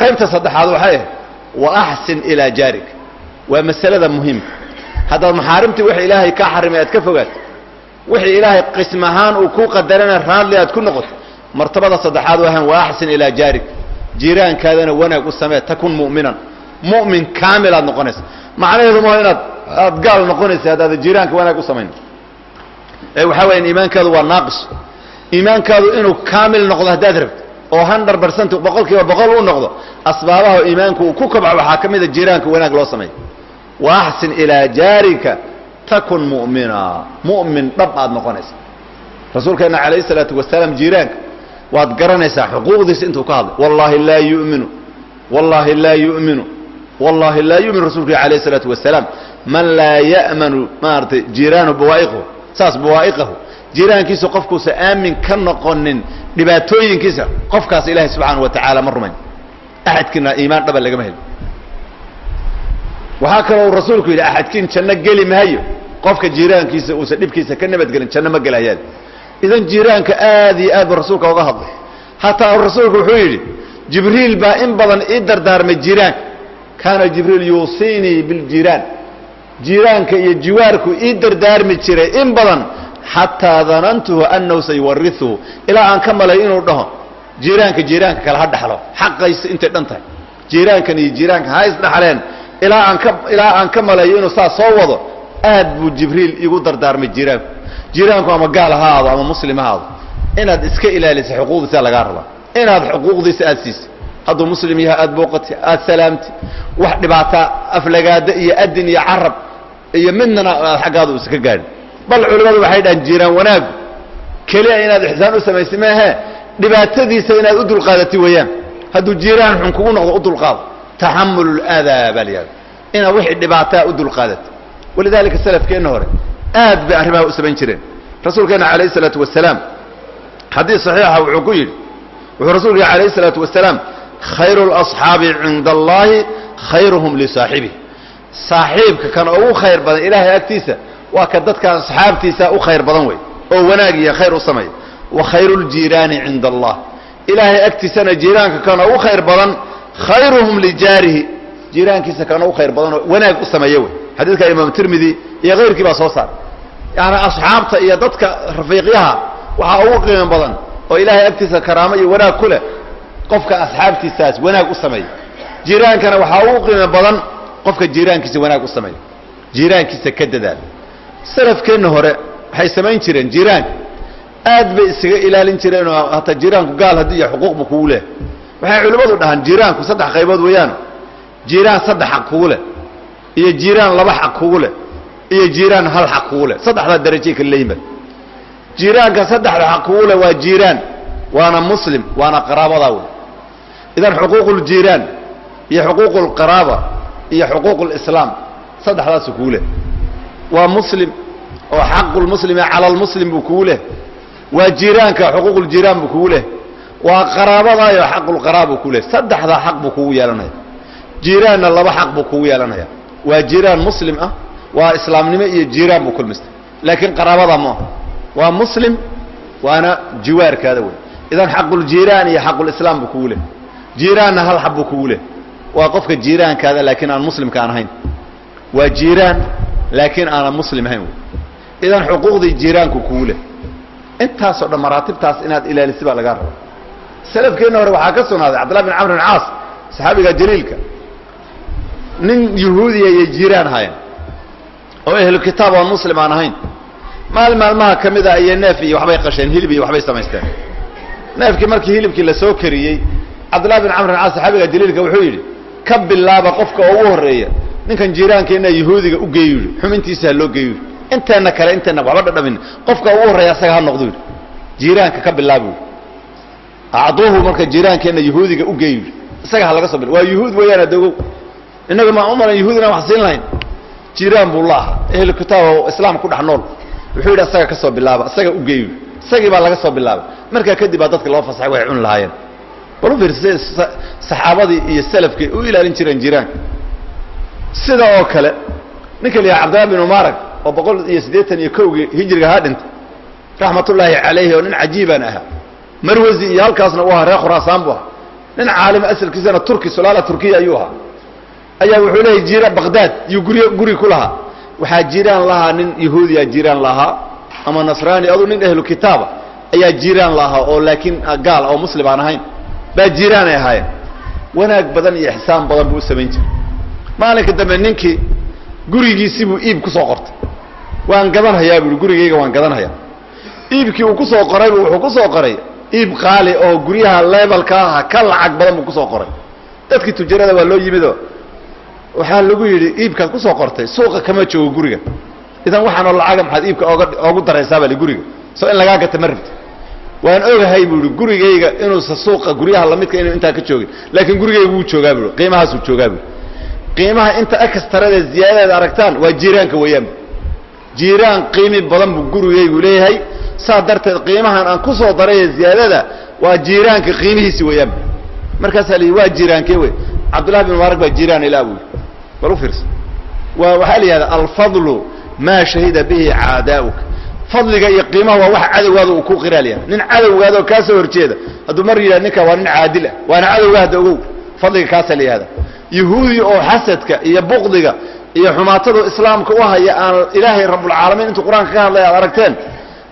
Qaybta saddexaad waxay ahayd wa axsin ilaa jaarig waa masalada muhiimka. Haddaad maxaarimtii wixii ilaahay kaa xarimay aad ka fogaato wixii ilaahay qism ahaan uu kuu qadarana raadli aad ku noqoto martabada saddexaad wahan wa axsin ilaa jaarig jiiraankaadana wanaag u samee takun mu'minan mu'min kaamil aad noqonaysa. Macnaheedu maa inaad aad gaal noqonaysa haddaada jiiraanka wanaag u samayn. Ee waxaa weyan iimaankaadu waa naaqis. Iimaankaadu inuu kaamil noqdo haddaad rabto oo hundred percent boqol kiiba boqol u noqdo asbaabaha iimaanku uu ku kabco waxaa ka mida jiiraanka wanaag loo sameeyo wa axsin ilaa jaarika takun mu'mina. Mu'min dhab aad noqonaysa. Rasuulkeena calayh isalaatu wasalaam jiiraanka waad garanaysaa xuquuqdiisa intuu ka hadlay. Wallaahi laa yuminu. Wallaahi laa yu'minu wallaahi laa yu'minu rasuulka calayh isalaatu wasalaam man laa ya'manu maaragtay jiiraanu bawaa'iqahu saas bawaa'iqahu jiiraankiisa qofkuusa aamin ka noqonin dhibaatooyinkiisa qofkaas ilaahay subxaana wa tacaala ma rumayn. Axadkiina iimaan dhaba lagama helo. Waxaa kaloo rasuulku yidhi axadkiin janno geli maayo qofka jiiraankiisa uusan dhibkiisa ka nabadgelin janno ma gelayaan idan jiiraanka aad iyo aad buu rasuulka uga hadlay. Hataa rasuulku wuxuu yidhi jibriil baa in badan ii dardaarmay jiiraanka kaana jibriil yuusiinii biljiraan jiiraanka iyo jiwaarku ii dardaarmi jiray in badan xataa danantuhu annahu sayuwariuhu ilaa aan ka malay inuu dhaho jiiraanka jiiraanka kale ha dhaxlo. Xaqaysa intay dhan tahay. Jiiraankan iyo jiiraanka ha isdhaxleen. Ilaa aan ka ilaa aan ka malayo inuu saas soo wado aad buu jibriil igu dardaarmay jiiraanku jiiraanku ama gaal ha aado ama muslim ha aado. Inaad iska ilaaliso xuquuqdiisa lagaa rabaa inaad xuquuqdiisa aad siiso hadduu muslim yahay aad booqati aad salaamti wax dhibaataa aflagaada iyo adin iyo carab iyo midnana aad xaggaada u iska gaadhin. Bal culimmadu waxay dhahaan jiiraan wanaagu keliya inaad ixsaan u samaysa maahe dhibaatadiisa inaad u dulqaadati weeyaan. Hadduu jiiraan xun kugu noqdo u dulqaado. Taxamul اlaadaa baa la yihahda inaad wixii dhibaataa u dulqaadato. Walidaalika salafkeenna hore aad bay arrimaha u samayn jireen. Rasuulkeena calayhi salaatu wasalaam xadiis saxiixa wuxuu ku yidhi wuxuu rasuulku yihi calayhi salaatu wasalaam khayru lasxaabi cinda allaahi khayruhum lisaaxibih saaxiibka kan ugu khayr badan ilaahay agtiisa waa ka dadka asxaabtiisa u khayr badan wey oo wanaag iyo khayr u sameeya wa khayru ljiiraani cinda allah ilaahay agtiisana jiiraanka kan ugu khayr badan khayruhum lijaarihi jiiraankiisa kan ugu khayr badan oo wanaag u sameeya wey xadiidka imaam tirmidi iyo kayrkii baa soo saaray yani asxaabta iyo dadka rafiiqyaha waxaa ugu qiimo badan oo ilaahay agtiisa karaamo iyo wanaag ku leh qofka asxaabtiisaas wanaag u sameeya jiiraankana waxaa ugu qiimo badan qofka jiiraankiisa wanaag u sameeya jiiraankiisa ka dadaal. Salafkeenna hore waxay samayn jireen jiiraanka aad bay isaga ilaalin jireen oo hataa jiiraanku gaal haddii iyo xuquuqba kugu leh. Waxay culimmadu dhahaan jiiraanku saddex qaybood weeyaan jiiraan saddex xaq kugu leh iyo jiiraan laba xaq kugu leh iyo jiiraan hal xaq kugu leh. Saddexdaa darajay kala leeyimaad jiiraanka saddexda xaq kugu leh waa jiiraan waana muslim waana qaraabadaa wey idan xuquuq ljiiraan iyo xuquuq lqaraaba iyo xuquuq lislaam saddexdaasu kugu leh waa muslim oo xaqu lmuslimi cala lmuslim buu kugu leh waa jiiraanka xuquuq ljiiraan buu kugu leh waa qaraabadaayo xaqulqaraab buu kugu leh saddexdaa xaq buu kugu yeelanaya. Jiiraanna laba xaq buu kugu yeelanaya. Waa jiiraan muslim ah waa islaamnimo iyo jiiraan buu kulmistay. Laakiin qaraabadaa ma aha. Waa muslim waana jiwaarkaada wey idan xaquljiiraan iyo xaqulislaam buu kugu leh jiiraanna hal xab buu kugu leh. Waa qofka jiiraankaada laakiin aan muslimka aan ahayn. Waa jiiraan laakiin aanan muslim ahayn. Idan xuquuqdii jiiraanku kugu leh. Intaasoo dhan maraatibtaas inaad ilaalisi baa lagaa raba salafkeenna hore waxaa ka sugnaaday cabdullah bin camr bin caas saxaabiga jaliilka. Nin yahuudiya iyo jiiraan ahaayeen oo ehlu kitaab oon muslim aan ahayn. Maalin maalmaha ka mid a iyo neef iyo waxbay qasheen hilib iyo waxbay samaysteen. Neefkii markii hilibkii la soo kariyey cabdullahi bin camr caas saxaabiga jaliilka wuxuu yidhi ka bilaaba qofka ugu horreeya ninkan jiiraankeenna yahuudiga u geeyu yidhi xubintiisa ha loo geeyu yidhi inteenna kale inteenna waxba dhadhamin. Qofka ugu horreeya asaga ha noqdo yidhi jiiraanka ka bilaabu yidhi acduuhu marka jiiraankeenna yahuudiga u geeyu yidhi isaga ha laga soo bil waa yuhuud weeyaan adogow innaga ma umalan yahuud inaan wax siin lahayn. Jiiraan buu la ahaa ehlu kitaab oo islaam ku dhex nool. Wuxuu yidhi asaga ka soo bilaaba isaga u geeyu isagii baa laga soo bilaabay markaa kadib baa dadka loo fasaxay waxay cuni lahaayeen bal u fiirsa saxaabadii iyo salafkii u ilaalin jireen jiiraanka sida oo kale ninka la yahay cabdillahi bin mubarak oo boqol iyo siddeetan iyo kowgii hijriga haa dhintay. Raxmatullaahi calayhi oo nin cajiibaan ahaa. Marwasi iyo halkaasna u ahaa reer khuraasaan buu ahaa. Nin caalima asalkiisana turki sulaala turkiya ayuu ahaa. Ayaa wuxuu leeyahy jiiraan baqdaad iyo guryo guri ku lahaa. Waxaa jiiraan lahaa nin yahuudiya jiiraan lahaa. Ama nasraani aduu nin ehlu kitaaba ayaa jiiraan lahaa oo laakiin gaal oo muslim aan ahayn baa jiiraan ay ahaayeen. Wanaag badan iyo ixsaan badan buu u samayn jiray. Maalinka dambe ninkii gurigiisii buu iib ku soo qortay. Waan gadanhayaa buui gurigayga waan gadanhayaa. Iibkii uu ku soo qoraybu wuxuu ku soo qoray iib qaali oo guryaha lebalka aha ka lacag badan buu ku soo qoray. Dadkii tujarada waa loo yimidoo waxaa lagu yidhi iibkaad ku soo qortay suuqa kama joogo guriga. Idan waxaanoo lacaga maxaad iibka oga oogu daraysaaba li guriga. Soo in lagaa gata ma rabti waan ogahay buu ihi gurigayga inuusa suuqa guryaha lamidka inu intaa ka joogin. Laakiin gurigayga wuu joogaa bui qiimahaasuu joogaa bui qiimaha inta akastarada ziyaadadeed aragtaan waa jiiraanka weeyaan jiiraan qiimi badan buu gurigaygu leeyahay. Saa darteed qiimahan aan ku soo daraya ziyaadada waa jiiraanka qiimihiisi weeyaan markaasaa layihi waa jiiraankee wey cabdullahi bin mubaarak baa jiiraan ilaa buu yidhi bal u fiirsa waa waxaa la yihahda alfadlu maa shahida bihi caadaa'uka fadliga iyo qiimaha waa wax cadowgaada uu ku qiraalyahay nin cadowgaada oo kaa soo horjeeda hadduu mar yidhah ninka waa nin caadil ah waana cadowga hadda ogow fadliga kaasaa la yihahda. Yahuudi oo xasadka iyo buqdiga iyo xumaatadu islaamka u haya aan ilaahay rabbulcaalamiin intuu qur'aanka ka hadlay aad aragteen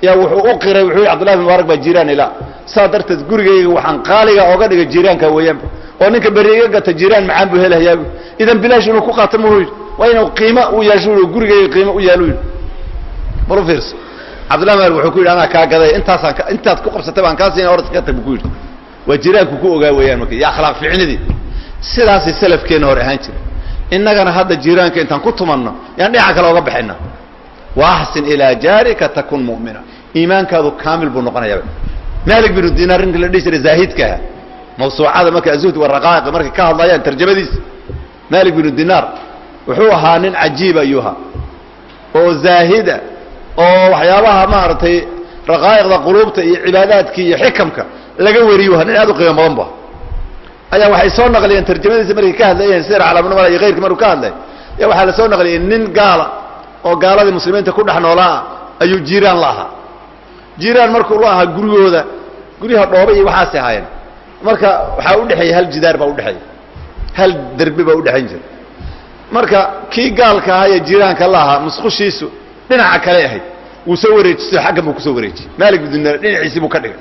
yaa wuxuu u qiray wuxuu yidhi cbdullahi bin mubaarak baa jiiraan ilaa saa darteed gurigayga waxaan qaaliga oga dhigay jiiraanka weeyaanba oo ninka berri iga gata jiiraan macaan buu helahayaa idan bilaash inuu ku qaato muhu yidhi waa inuu qiimo u yeesho gurigayga qiimo u yaalo. Yidhi bal u fiirso cabdullahi mubaarak wuxuu ku yidhi anaa kaa gaday intaasaan intaad ku qabsatay baan kaa siina orad ka tag buu ku yidhi. Waa jiiraanku ku ogaa weeyaan marka iyo akhlaaq ficnidii sidaasay salafkeenna hore ahaan jira innagana hadda jiiraanka intaan ku tumanno yaan dhinaca kale oga baxayna wa axsin ilaa jaarika takun mu'mina. Iimaankaadu kaamil buu noqonayaa. Malik binu dinaar ninka la dhihi jiray zaahidkaha mawsuucada marka azuhd waraqaa'iq markay ka hadlayaan tarjamadiisa malik binu dinaar wuxuu ahaa nin cajiib ayuu ahaa. Oo zaahida oo waxyaabaha maaragtay raqaa'iqda quluubta iyo cibaadaadka iyo xikamka laga wariyo nin aad u qiimo badan ba. Ayaa waxay soo naqliyeen tarjamadiisa markay ka hadlayeen sir calaamnimada iyo keyrkii markuu ka hadlay ya waxaa la soo naqliyey nin gaala oo gaaladii muslimiinta ku dhex noolaa ayuu jiiraan la ahaa. Jiiraan markuu la ahaa gurigooda guryaha dhooba iyo waxaasay ahaayeen. Marka waxaa udhexeeya hal jidaar baa udhexeeya hal derbi baa udhexayn jira marka kii gaalka ahaa ee jiiraanka la ahaa musqushiisu dhinaca kale ahayd. Wuu soo wareejiso xaggan buu ku soo wareejiyey. Maalik bidunare dhinaciisii buu ka dhigay.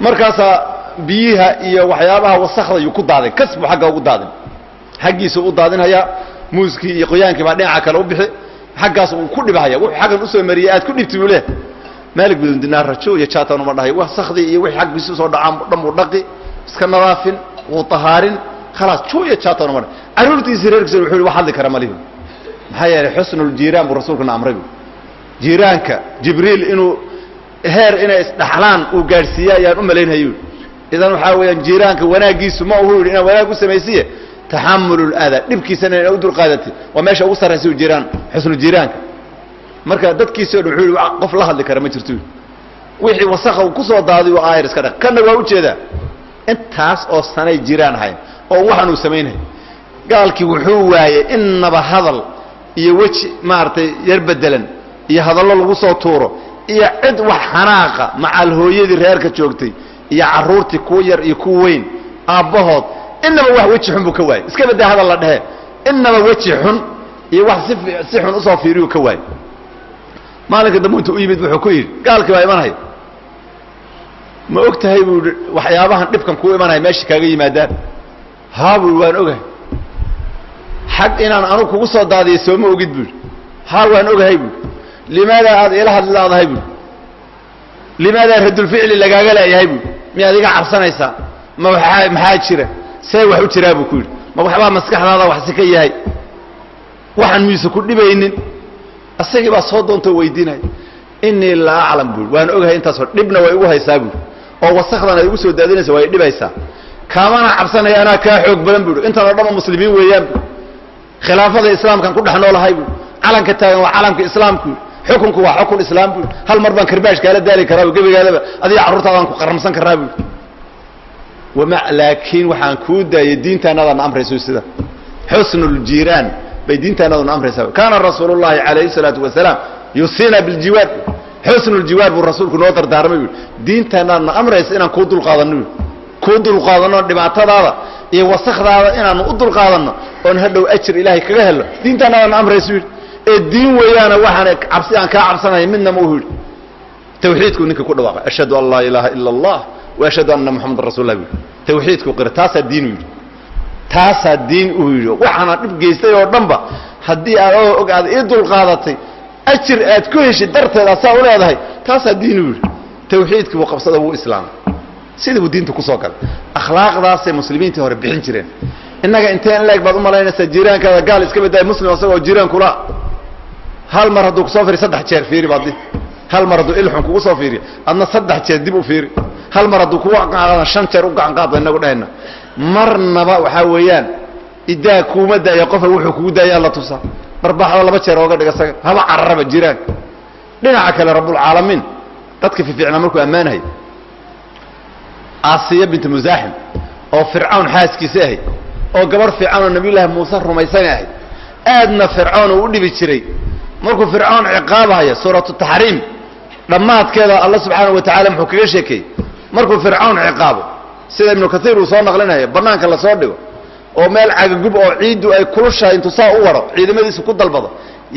Markaasaa biyiha iyo waxyaabaha wasakda yuu ku daaday kas buu xagga ugu daadin. Xaggiisuu u daadinhayaa muuskii iyo qoyaankii baa dhinaca kale u bixi xaggaas uu ku dhibahaya. Wuxuu xaggan u soo mariyey aad ku dhibti buu leh maalik bidun dinaar rajo iyo jaatan uma dhahay. Wasakdii iyo wixii xaggiisi u soo dhacaan dhan buu dhaqi iska nadaafin wuu tahaarin khalaas ju iyo jaatan uma dhahay. Carruurtiisii reerkiisa wuxuu yihi wax hadli kara malihu maxaa yeelay xusnuljiiraan buu rasuulkana amray bu jiiraanka jibriil inuu heer inay isdhaxlaan uu gaadhsiiye ayaan u malaynhayu idan waxaa weeyaan jiiraanka wanaaggiisu ma uhu yidhi inaan wanaag u samaysiye taxamulu lada dhibkiisana ina u dulqaadatay waa meesha ugu sarraysa jiraan xusnu jiiraanka. Marka dadkiisi o dhan wuxuu yihi qof la hadli kara ma jirto. Wixii wasakha uu ku soo daadiy u aayar iska dhaq. Kanna waa u jeedaa intaas oo sanay jiraan ahayn oo waxaan uu samaynhay gaalkii wuxuu waayey innaba hadal iyo weji maaragtay yar bedelan iyo hadallo lagu soo tuuro iyo cid wax xanaaqa macal hooyadii reerka joogtay iyo carruurtii kuwa yar iyo kuwa weyn aabbahood inaba wax weji xun buu ka waayey. Iska badda hadal la dhehe inaba weji xun iyo wax si xun u soo fiiriyuu ka waayey. Maalinka dambe intu u yimid wuxuu ku yidhi gaalkii baa imanaya ma og tahay buu yidhi waxyaabahan dhibkan kuu imanaya meesha kaaga yimaadaan. Haa buu waan ogahay xag inaan anugu kugu soo daadiyo sooma ogid buu yidhi. Haa waan ogahay buu limaadaa aad ila hadlaadahay buu limaadaa radulficli lagaaga leeyahay buu miyaad iga cabsanaysaa? Ma waa maxaa jira? See wax u jiraa buu ku yidhi. Ma waxbaa maskaxdaada waxsi ka yahay? Waxaan miise ku dhibaynin. Asagii baa soo doontoo weydiinaya inii la aclam buui waan ogahay intaasoo dhibna way igu haysaa buui oo wasakdan ay igu soo daadinaysa way dhibaysaa. Kaamana cabsanaya anaa kaa xoog badan buui intaan oo dhanba muslimiin weeyaan khilaafada islaamkaan ku dhex noolahay buui calanka taagan waa calamka islaamku. Xukunku waa xukun islaam buui hal mar baan karbaash kaala daali karaa gebigaadaba. Adiga carruurtaadaan ku qaramsan karaa wama laakiin waxaan kuu daayay diintaanadana amrayso sida. Xusnuljiiraan bay diintaanaduna amraysaa. Kaana rasuul llahi alayhi salaatu wasalaam yusiina biljiwaar xusnuljiwaar buu rasuulku noo dardaarmay buui diintaanaadna amraysa inaan kuu dulqaadanno buui kuu dulqaadanno dhibaatadaada iyo wasakdaada inaanu u dulqaadanno oon hadhow ajir ilaahay kaga helno diintaanaadana amraysa yidhi. Ee diin weeyaana waxaan cabsi aan kaa cabsanaya midna ma uhu yidhi tawxiidku ninka ku dhawaaqay ashhadu an laa ilaaha ila allah wa ashhadu anna moxamadan rasul lah bu yidhi. Tawxiidku qira taasaa diin u yidhi. Taasaa diin uu yidhi. Waxaana dhib geystay oo dhanba haddii aad oo og aad ii dulqaadatay ajir aad ku heshid darteed asaa u leedahay taasaa diin u yidhi. Tawxiidkii buu qabsada wuu islaamay sidii buu diinta ku soo galay. Akhlaaqdaasay muslimiintii hore bixin jireen. Innaga intee in leeg baad u malaynaysaa jiiraankaada gaal iska baddaaya muslim asagoo jiiraan kula. Hal mar hadduu ku soo fiiriy saddex jeer fiiri baad hal mar hadduu ilxun kugu soo fiiriyo adna saddex jeer dib u fiiri. Hal mar hadduu kugu gacan shan jeer u gacan qaadba inagu dhahayna. Marnaba waxaa weeyaan idaa kuuma daaya qofa wuxuu kugu daaya alla tusaa barbaaxda laba jeer ooga dhiga saga haba cararaba jiraan dhinaca kale rabbulcaalamiin dadka fificnaa markuu ammaanahay aasiya bintu musaaxim oo fircawn xaaskiisa ahayd oo gabarh fiican oo nabiyullaahi muuse rumaysana ahayd aadna fircoon uu u dhibi jiray. Markuu fircoon ciqaabahaya suuratu taxriim dhammaadkeeda alla subxaanahu wa tacala muxuu kaga sheekeeyey markuu fircoon ciqaabo sida ibnu kaiir uu soo naqlinayo bannaanka la soo dhigo oo meel cagagub oo ciiddu ay kulushahay intuu saa u waro ciidamadiisa ku dalbado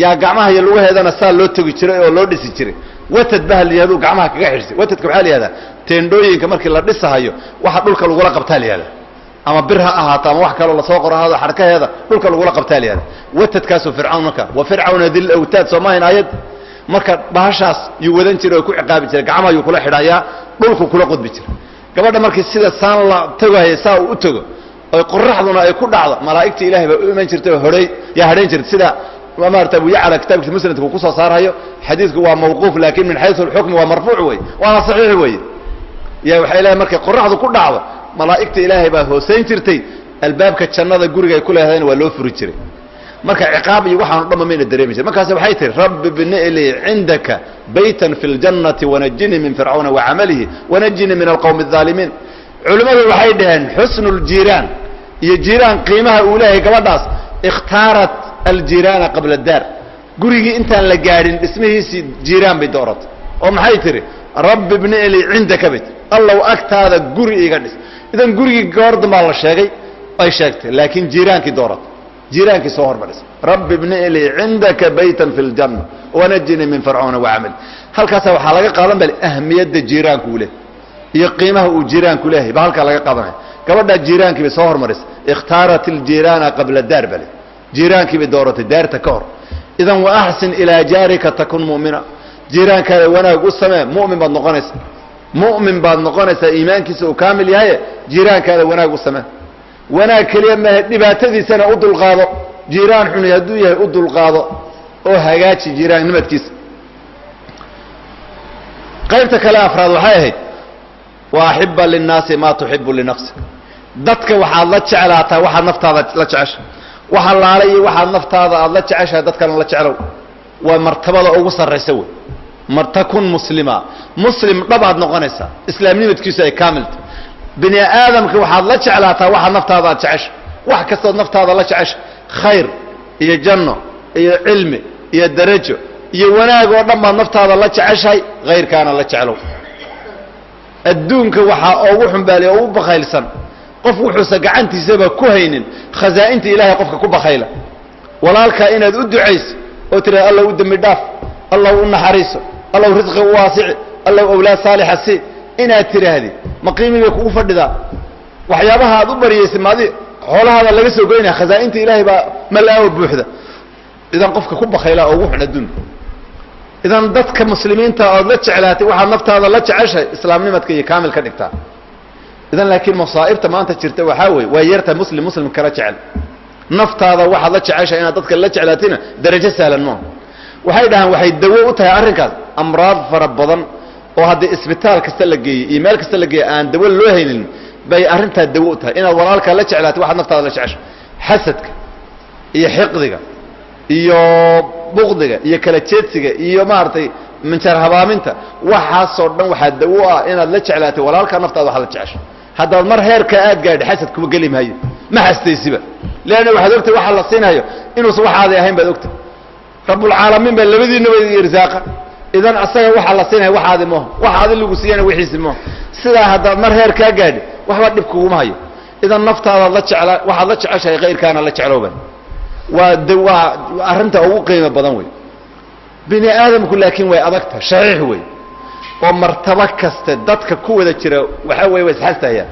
yaa gacmaha iyo lugaheedana saa loo togi jiray oo loo dhisi jiray watad baha layihahdu gacmaha kaga xidhsay watadka waxaa la yihahdaa teendhooyinka markii la dhisahayo waxa dhulka lagula qabtaa la yihahda ama bir ha ahaato ama wax kaloo la soo qoro ahado xarkaheeda dhulka lagula qabtaa la yihahda watadkaasuu fircawn marka wa fircawna dil awtaad soomahayn aayad? Marka bahashaas yuu wadan jiray oo ku ciqaabi jiray gacmaha yuu kula xidhayaa dhulku kula qodbi jiray. Gabadha markii sida saan la tagahaya saa uu u tago oy qoraxduna ay ku dhacdo malaa'igta ilahay baa u iman jirtay oo hodhay yaa hadhayn jirtay sida maarata abu yacla kitaabkiisa musnadka uu ku soo saarhayo xadiidku waa mawquuf laakin min xaysu alxukmi waa marfuuc wey waana saxiix weeye ya waxay leehay markay qoraxdu ku dhacdo malaa'igta ilaahay baa hoosayn jirtay albaabka jannada guriga ay ku leedahayna waa loo furi jiray marka ciqaab iyo waxaanu dhanba mayna dareemaysa markaas waxay tihi rabbi bni lii cindaka baytan fi ljannati wanajinii min fircauna wacamalihi wanajinii min alqowmi الظaalimiin culimmadu waxay dhaheen xusnu اljiiraan iyo jiiraan qiimaha uu leeyahay gabadhaas ikhtaarat aljiiraana qabla daar. Gurigii intaan la gaadhin dhismihiisii jiiraan bay dooratay oo maxay tihi rabbi bni lii cindaka bay tii allow agtaada guri iga dhis. Idan gurigii goordan baa la sheegay ay sheegtay laakiin jiiraankii dooratay jiiraankii soo hormarisa rabbi bni lii cindaka baytan fi ljanna wanajinii min fircauna wacamali halkaasa waxaa laga qaadan bal ahmiyadda jiiraanku uu lehay iyo qiimaha uu jiiraanku leeyahay. Baa halkaa laga qaadanaya. Gabadhaa jiiraankii bay soo hormarisa ikhtaarat iljiiraana qabla daar bale jiiraankii bay dooratay daarta ka hor. Idan wa axsin ilaa jaarika takun mu'mina. Jiiraankaada wanaag u samee mu'min baad noqonaysaa mu'min baad noqonaysaa iimaankiisa uu kaamil yahaye jiiraankaada wanaag u samee. Wanaag keliya maahe dhibaatadiisana u dulqaado. Jiiraan xuni hadduu yahay u dulqaado oo hagaaji jiiraan nimadkiisa qaybta kale afraad waxay ahayd wa axiba linnaasi maa tuxibu linafsik dadka waxaad la jeclaataa waxaad naftaada la jecesha waxa laalay iyo waxaad naftaada aada la jeceshahay dadkana la jeclow. Waa martabada ugu sarraysa wey. Martakun muslima. Muslim dhabaad noqonaysaa islaamnimadkiisu ay kaamilta bini aadamka waxaad la jeclaataa waxaad naftaada aad jecesha wax kastood naftaada la jecesha khayr iyo janno iyo cilmi iyo darajo iyo wanaag oo dhan baad naftaada la jeceshahay hayrkaana la jeclow. Adduunka waxaa oogu xumbaaliya oo u bakaylsan qof wuxuusa gacantiisaba ku haynin khasaa'inta ilaahay qofka ku bakayla walaalkaa inaad u ducayso oo tidhahda allaw u dembi dhaaf allaw u naxariiso allaw risqi u waasici allaw awlaad saalixa si inaad tidhaahdid ma qiimi bay kugu fadhidaa waxyaabaha aad u baryaysay maadi xoolahaada laga soo goynaya khasaa'inta ilaahay baa malaawa buuxda. Idan qofka ku bakayla oo ugu xun adduunka idan dadka muslimiinta ood la jeclaatay waxaad naftaada la jeceshahay islaamnimadka iyo kaamil ka dhigtaa idan laakiin masaa'ibta maanta jirta waxaa weeye waa yarta muslim muslim kala jecel. Naftaada waxaad la jeceshahay inaad dadka la jeclaatina darajo sahlan maaha waxay dhahaan waxay dawo u tahay arrinkaas amraad fara badan oo haddii isbitaal kasta la geeyey iyo meel kasta la geeyey aan dawo loo haynin bay arrintaa dawo u tahay. Inaad walaalkaa la jeclaatay waxaad naftaada la jeceshahay xasadka iyo xiqdiga iyo buqdiga iyo kala jeedsiga iyo maaragtay minjar habaaminta waxaasoo dhan waxaa dawo ah inaad la jeclaatay walaalkaa naftaada waxaad la jeceshay haddaad mar heerkaa aad gaadhi xasad kuma geli maayo. Ma xastaysiba leanna waxaad ogtay waxa la siinayo inuusan waxaaday ahayn baad ogtay. Rabbulcaalamiin baa labadiinaba irsaaqa idan asaga waxaa la siinaya waxaadi maho waxa adi lagu siiyana wixiisi maho sidaa haddaad mar heer kaa gaadhi waxba dhib kuguma hayo idan naftaadaad la jecla waxaad la jeceshahay kayrkaana la jeclooba waa d waa arrinta ugu qiimo badan wey. Bini aadamku laakiin way adagta shaxiix wey oo martabo kaste dadka ku wada jira waxaa weeye way isxastayaan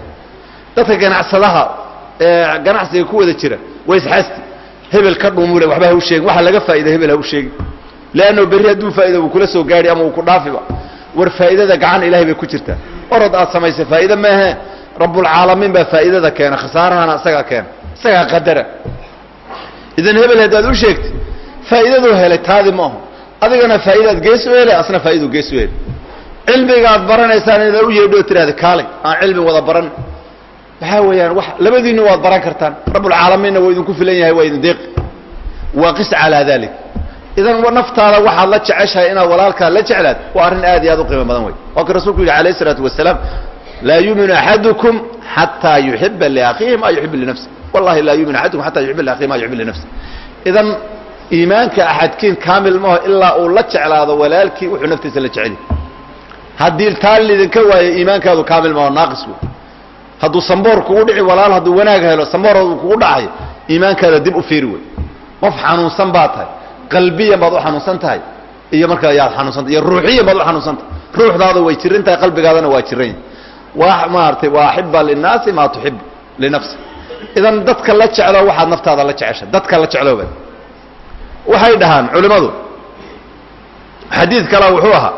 dadka ganacsadaha ee ganacsiga ku wada jira way isxasti hebel ka dhumule waxba ha u sheegin. Waxa laga faa'iida hebel ha u sheegin. Leanno berri hadduu faa'ido uu kula soo gaadhi ama uu ku dhaafiba war faa'idada gacan ilahay bay ku jirtaa orod aad samaysay faa'iide maahe rabbulcaalamiin baa faa'idada keena khasaarahana isagaa keena isagaa qadara. Idan hebel haddaad u sheegtay faa'iidaduu helay taadi maaho adigana faa'idaad gees u helay asna faa'idu gees u helay cilmiga aad baranaysaan inaad u yeedho oo tidhahda kaalay aan cilmi wada baran. Waxaa weeyaan wax labadiinna waad baran kartaan. Rabbulcaalamiinna waa idinku filan yahay waa idin deeqi waa qis calaa dalik idan naftaada waxaad la jeceshahay inaad walaalkaa la jeclaad waa arrin aad iyo aad u qiimo badan wey waa kii rasulku yidhi alayh isalaatu wasalaam laa yuuminu axadukum xataa yuxiba liakhiihi maa yuxibu linafsi wallahi laa yuuminu axadukum xataa yuxiba liakhihi maa yuxibu linafsi idan iimaanka axadkiin kaamil maho ilaa uu la jeclaado walaalkii wuxuu naftiisa la jeceli haddii taa lidinka waayo iimaankaadu kaamil maho naaqis wey hadduu samboor kugu dhici walaal hadduu wanaag helo samboor hadduu kugu dhacayo iimaankaada dib u fiiri wey qof xanuunsan baa tahay qalbiyan baad u xanuunsan tahay iyo markaa yaad xanuunsantah iyo ruuxiyan baad u xanuunsan tahay. Ruuxdaada way jiran tahay qalbigaadana waa jiran waa maaragtay waa axiba linnaasi maa tuxib linafsi. Idan dadka la jeclo waxaad naftaada la jeceshay dadka la jeclooba. Waxay dhahaan culimmadu xadiid kale wuxuu ahaa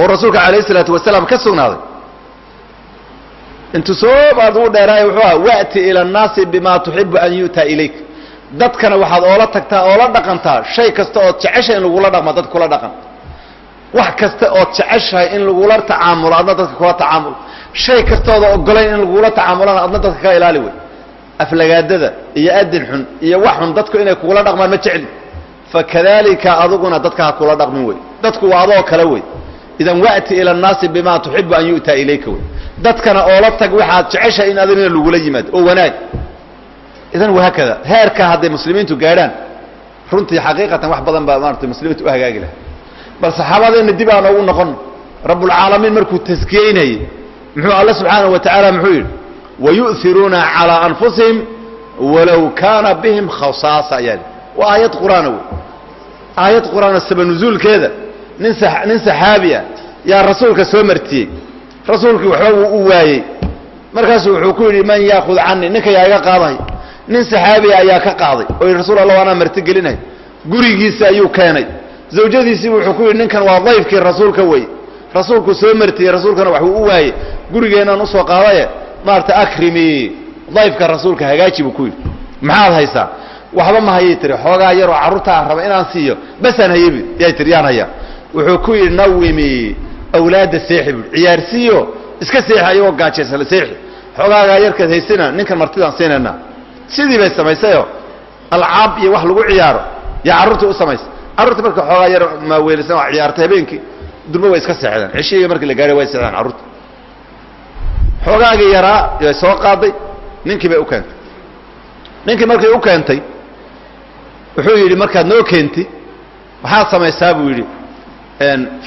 oo rasuulka calayh isalaatu wasalaam ka sugnaaday. Intuu soo baad ugu dheeraaya wuxuu ahaa wa'ti ila annaasi bima tuxibu an yu'taa ilayk. Dadkana waxaad oola tagtaa oola dhaqantaa shay kasta ood jeceshahay in lagula dhaqma dadka kula dhaqan. Wax kasta ood jeceshahay in lagula tacaamulo adna dadka kula tacaamulo shay kastooda ogolayn in lagula tacaamulana adna dadka ka ilaali wey aflagaadada iyo adin xun iyo wax xun dadku inay kugula dhaqmaan ma jecli. Fakadalika aduguna dadka ha kula dhaqmin wey dadku waa adoo kale wey idan wa'ti ila annaasi bima tuxibu an yu'taa ilayka wey. Dadkana oola tag waxaad jeceshahay in adina lagula yimaado oo wanaag. Idan wahaakada heerka hadday muslimiintu gaadhaan runtii xaqiiqatan wax badan baa maarata muslimiintu u hagaagi lahay bal saxaabadeenna dib aan ugu noqon rabbulcaalamiin markuu taskiyeynayey muxuu alla subxaanahu wa tacaala muxuu yidhi wayu'iruuna calaa anfusihim walow kaana bihim khasaasa ayaa waa aayad qur'aana wey. Aayad qur'aana sabanuzuulkeeda nin saxaabiya yaa rasuulka soo martiyey. Rasuulkii waxba wuu u waayey. Markaasuu wuxuu ku yidhi man yaakud canii ninka yaa iga qaadahay nin saxaabiya ayaa ka qaaday. Oo yidhi rasuul allah anaa martigelinay gurigiisa ayuu keenay. Zawjadiisiibu wuxuu ku yidhi ninkan waa dayfkii rasuulka wey. Rasuulku soo martiyey rasuulkana waxuu u waayey. Gurigeennaan u soo qaadaye maarata akrimi dayfka rasuulka hagaaji buu ku yidhi. Maxaad haysaa? Waxba ma hayay tiri xoogaa yaroo carruurta aan raba inaan siiyo. Basaan hayb yay tiri yaan hayaa wuxuu ku yidhi nawimi awlaadda seexi buui ciyaarsiiyo iska seexi ayagoo gaajaysala seexi. Xoogaagaa yarkaad haysina ninkan martidaan siinaynaa sidii bay samaysayoo alcaab iyo wax lagu ciyaaro. Yaa carruurtii u samaysay carruurta marka xoogaa yar maaweelisan waa ciyaartay habeenkii. Durba way iska seexdeen ceshihiga markii la gaahay way seexdeen carruurta. Xoogaagii yaraa way soo qaaday. Ninkii bay u keentay. Ninkii markay u keentay wuxuu yidhi markaad noo keenti waxaad samaysaa buu yidhi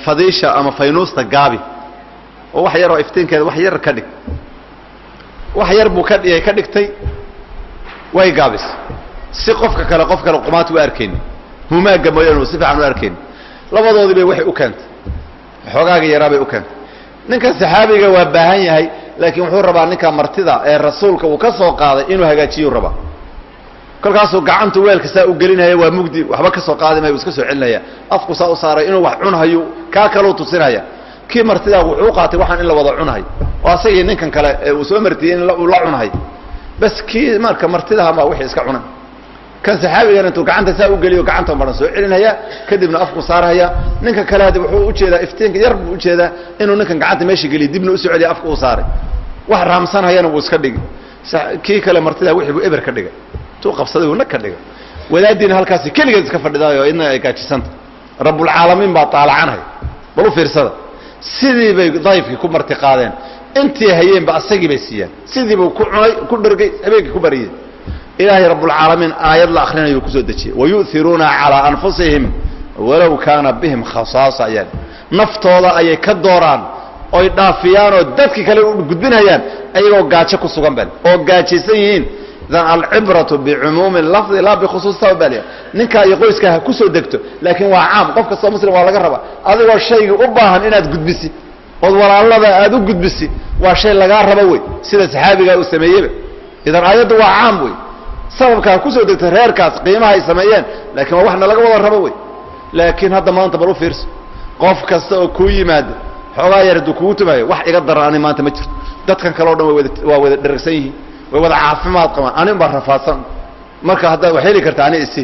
fadiisha ama faynuusta gaabi. Oo wax yaroo iftiinkeeda wax yar ka dhig. Wax yar buu ka dhigay ka dhigtay way gaabis. Si qofka kale qof kale qumaat u arkayni. Humaaga mooyaane si fiican u arkayni. Labadoodii bay waxay u keentay. Xoogaaga yaraa bay u keentay. Ninkan saxaabiga waa baahan yahay laakiin wuxuu rabaa ninka martida ee rasuulka uu ka soo qaaday inuu hagaajiyuu rabaa kolkaasuu gacantu weelka saa u gelinaya waa mugdi waxba ka soo qaadi maya u iska soo celinaya. Afku saa u saaray inuu wax cunhayo kaa kaleu tusinaya. Kii martidaa wuxuu u qaatay waxaan in la wada cunhay oo asagii ninkan kale ee uu soo martiyey in uu la cunhay bas kii marka martidaha ma wixii iska cunay kan saxaabigan intuu gacanta saa u geliyo gacanta maran soo celinaya kadibna afku saarhaya ninka kale hadi wuxuu u jeedaa iftiinka yar buu u jeedaa inuu ninkan gacanta meesha geliyo dibna u soo celiya afka u saaray. Wax raamsanhayana wuu iska dhigi kii kale martidaa wixii buu eber ka dhigay tuu qabsaday uu nag ka dhigay wadaaddiina halkaasi keligeed iska fadhidaayo idna ay gaajisanta. Rabbulcaalamiin baa taalacanhay bal u fiirsada. Sidii bay dayfkii ku marti qaadeen. Intii hayeenba asagii bay siiyeen. Sidiibuu ku cunay ku dhargay habeenkii ku bariyey ilaahay rabbulcaalamiin aayad la akrinayuu ku soo dejiyey. Wayu'iruuna calaa anfusihim walow kaana bihim khasaasa ayaan. Naftooda ayay ka dooraan oy dhaafiyaanoo dadki kale u gudbinayaan ayagoo gaajo ku sugan bal oo gaajaysan yihiin idan alcibratu bicumuumi lafdi laa bikhusuus sababaliya ninkaa iyo qoyskaa ha ku soo degto laakiin waa caam qof kastoo muslim waa laga rabaa. Adigoo shaygii u baahan inaad gudbisid ood walaalada aad u gudbisid waa shay lagaa rabo wey sida saxaabigaa uu sameeyeba idan aayaddu waa caam wey. Sababka ha ku soo degto reerkaas qiimaha ay sameeyeen laakiin waa waxna laga wada rabo wey. Laakiin hadda maanta bal u fiirso qof kasta oo kuu yimaada xoogaa yar hadduu kugu tumayo wax iga daran ani maanta ma jirto. Dadkan kale o dhan waa wada dheragsan yihiin way wada caafimaad qabaan. Anin baa rafaadsan. Marka haddaad wax heli karta ani isi.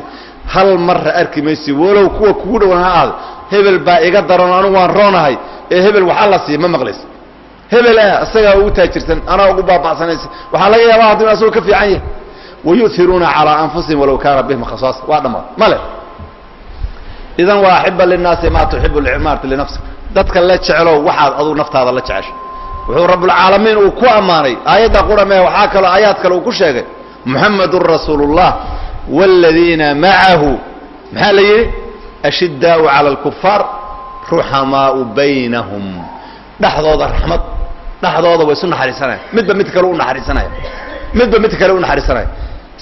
Hal marra arki maysi walow kuwa kugu dhowan ha aada hebel baa iga daran anigu waan roonahay. Ee hebel waxa la siiya ma maqlays hebel ah isagaa ugu taajirsan. Anaa ugu baaba'sanaysa waxaa laga yaabaa hadduu asagoo ka fiican yahay. Wayu'iruuna calaa anfusihim walow kaana bihim khasaasa waa dhammaad male idan waa axiba linaasi maa tuxibu maarata linafsik dadka la jeclow waxaad adugu naftaada la jecesha wuxuu rabbulcaalamiin uu ku ammaanay. Aayadda qurame waxaa kaloo aayaad kale uu ku sheegay. Muxamadun rasuulu اllah wاladiina macahu maxaa la yidhi? Ashiddaau cala alkufaar ruxamaau baynahum. Dhexdooda raxmad dhexdooda way isu naxariisanaya midba mid kale u naxariisanaya midba mid kale u naxariisanaya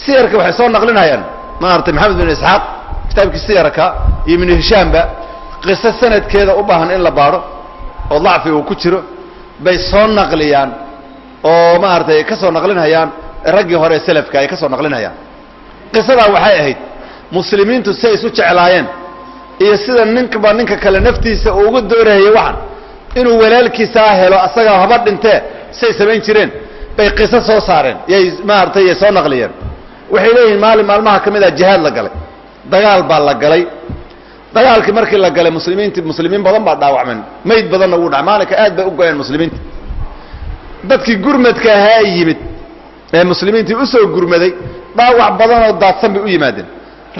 siyarka waxay soo naqlinayaan. Maaragtay maxamed bin isxaaq kitaabkii siyarka iyo ibnu hishaamba qiso sanadkeeda u baahan in la baadho oo dacfi uu ku jiro bay soo naqliyaan oo maaragtay ka soo naqlinayaan raggii hore selafka ay ka soo naqlinayaan. Qisadaa waxay ahayd muslimiintu si isu jeclaayeen iyo sida ninkaba ninka kale naftiisa uu uga waxan inuu walaalkiisaa helo asagaa haba dhintee say samayn jireen bay qiso soo saareen yay maaragtay yay soo naqliyeen. Waxay leeyihiin maalin maalmaha ka mid ah jihaad la galay dagaal baa la galay dagaalkii markii la galay muslimiinti muslimiin badan baa dhaawacmeen mayd badanna wuu dhacay maalinka aad bay u go-een muslimiinta dadkii gurmadka ahaa yimid ee muslimiintii u soo gurmaday dhaawac badanoo daadsan bay u yimaadeen.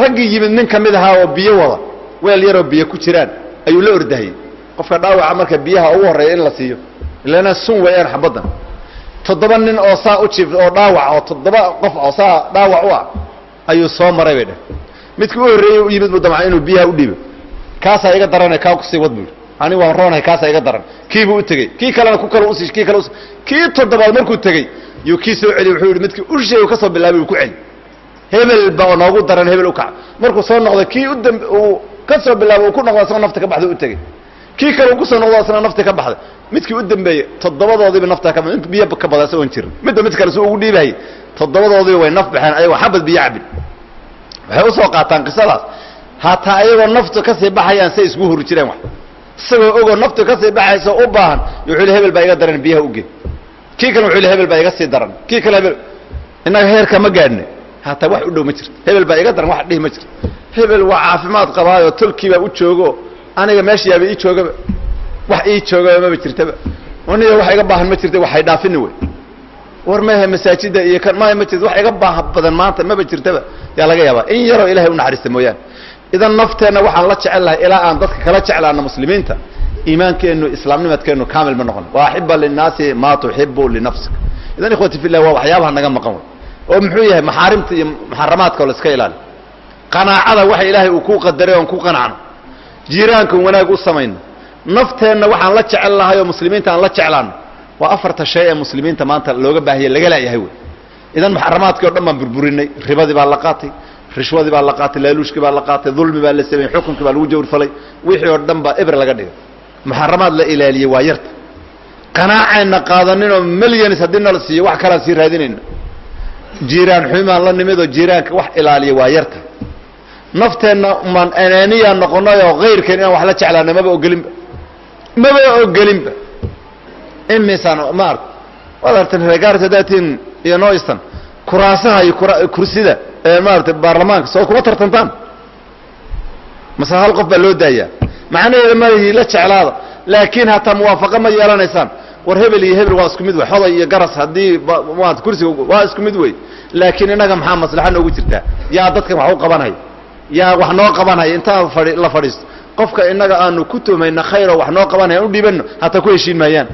Raggii yimid nin ka mid ahaa oo biyo wada weel yaroo biyo ku jiraan ayuu la ordahayey qofka dhaawaca marka biyaha ugu horreeya in la siiyo ilana sun weeyaan xabaddan. Toddoba nin oo saa u jiif oo dhaawac oo toddoba qof oo saa dhaawac u ah ayuu soo maray bay dheh midkii u horreeyey u yimid buu damca inuu biyaha u dhiibo. Kaasaa iga darane kaa ku sii wad buu ani waan roonahay kaasaa iga daran. Kiibuu u tegey. Kii kalena ku kale usi kii kale us kii toddobaad markuu tegey yuu kii soo celiy wuxuu yidhi midkii usheegu ka soo bilaabay uu ku celi hebel ba oo noogu daran hebel u kaca. Markuu soo noqday kii u damb uu ka soo bilaabay uu ku noqdo asagoo nafta ka baxday u tegey. Kii kale uu ku soo noqdo asna nafti ka baxday. Midkii u dambeeyey toddobadoodiiba naftaa ka mid biyo ka bada isagoon jirin midba mid kale suu ugu dhiibahayy toddobadoodiiba way naf baxeen ayagoo xabad biyo cabin waxay u soo qaataan qisadaas. Hataa ayagoo naftu ka sii baxayaan say isgu huri jireen wax. Isagoo ogoo naftu ka sii baxayso u baahan wuxuu li hebel baa iga daran biyaha uge kii kale wuxuu li hebel baa iga sii daran. Kii kale hebel innaga heerka ma gaadhne. Hataa wax u dhow ma jirto hebel baa iga daran wax dhihi ma jirto hebel waa caafimaad qabaayoo tolkiibaa u joogo. Aniga meeshayaaba ii joogaba. Wax ii joogaba maba jirtaba. Aniga wax iga baahan ma jirta waxay dhaafini wey war mahe masaajida iyo kan maya ma jirto wax iga baaha badan maanta maba jirtaba. Yaa laga yaabaa. In yaroo ilahay u naxariista mooyaane idan nafteenna waxaan la jecel lahay ilaa aan dadka kala jeclaano muslimiinta iimaankeennu islaamnimadkeennu kaamil ma noqon. Wa axiba linnaasi maa tuxibu linafsika. Idan ikhwati fillah waa waxyaabaha naga maqan wey oo muxuu yahay maxaarimta iyo muxaramaadka oo la iska ilaali. Qanaacada waxa ilaahay uu ku qadaray oon ku qanacno. Jiiraankan wanaag u samayno. Nafteenna waxaan la jecel lahay oo muslimiinta aan la jeclaano waa afarta shay ee muslimiinta maanta looga baahaya laga laayahay wey idan muxaramaadkii o dhan baan burburinay ribadii baa la qaatay rishwadii baa la qaatay laaluushkii baa la qaatay dulmi baa la sameeyey xukunkii baa lagu jawrfalay wixii oo dhan baa eber laga dhigay. Muxaramaad la ilaaliyey waa yarta. Qanaacayna qaadaninoo milyanis haddii nala siiyo wax kalaan sii raadinayna. Jiiraan xumaan la nimidoo jiiraanka wax ilaaliya waa yarta. Nafteenna maan anaaniyaa noqonayoo kayrkeen inaan wax la jeclaana maba ogelinba maba ogelinba imisaan ma ark waad artan regaars hadaatiin iyo noistan kuraasaha iyo kursida ee maarata baarlamaanka soo kuma tartantaan. Mase hal qof baa loo daayaa. Macnaheeda malihii la jeclaada laakiin hataa muwaafaqa ma yeelanaysaan. War hebel iyo hebel waa isku mid wey. Xoday iyo garas haddii maata kursiga waa isku mid wey. Laakiin innaga maxaa maslaxa noogu jirtaa? Yaa dadkan wax u qabanhaya yaa wax noo qabanhaya intaan fai la fadhiisto. Qofka innaga aanu ku tuhmayna khayro wax noo qabanhaya an u dhiibanno hataa ku heshiin maayaan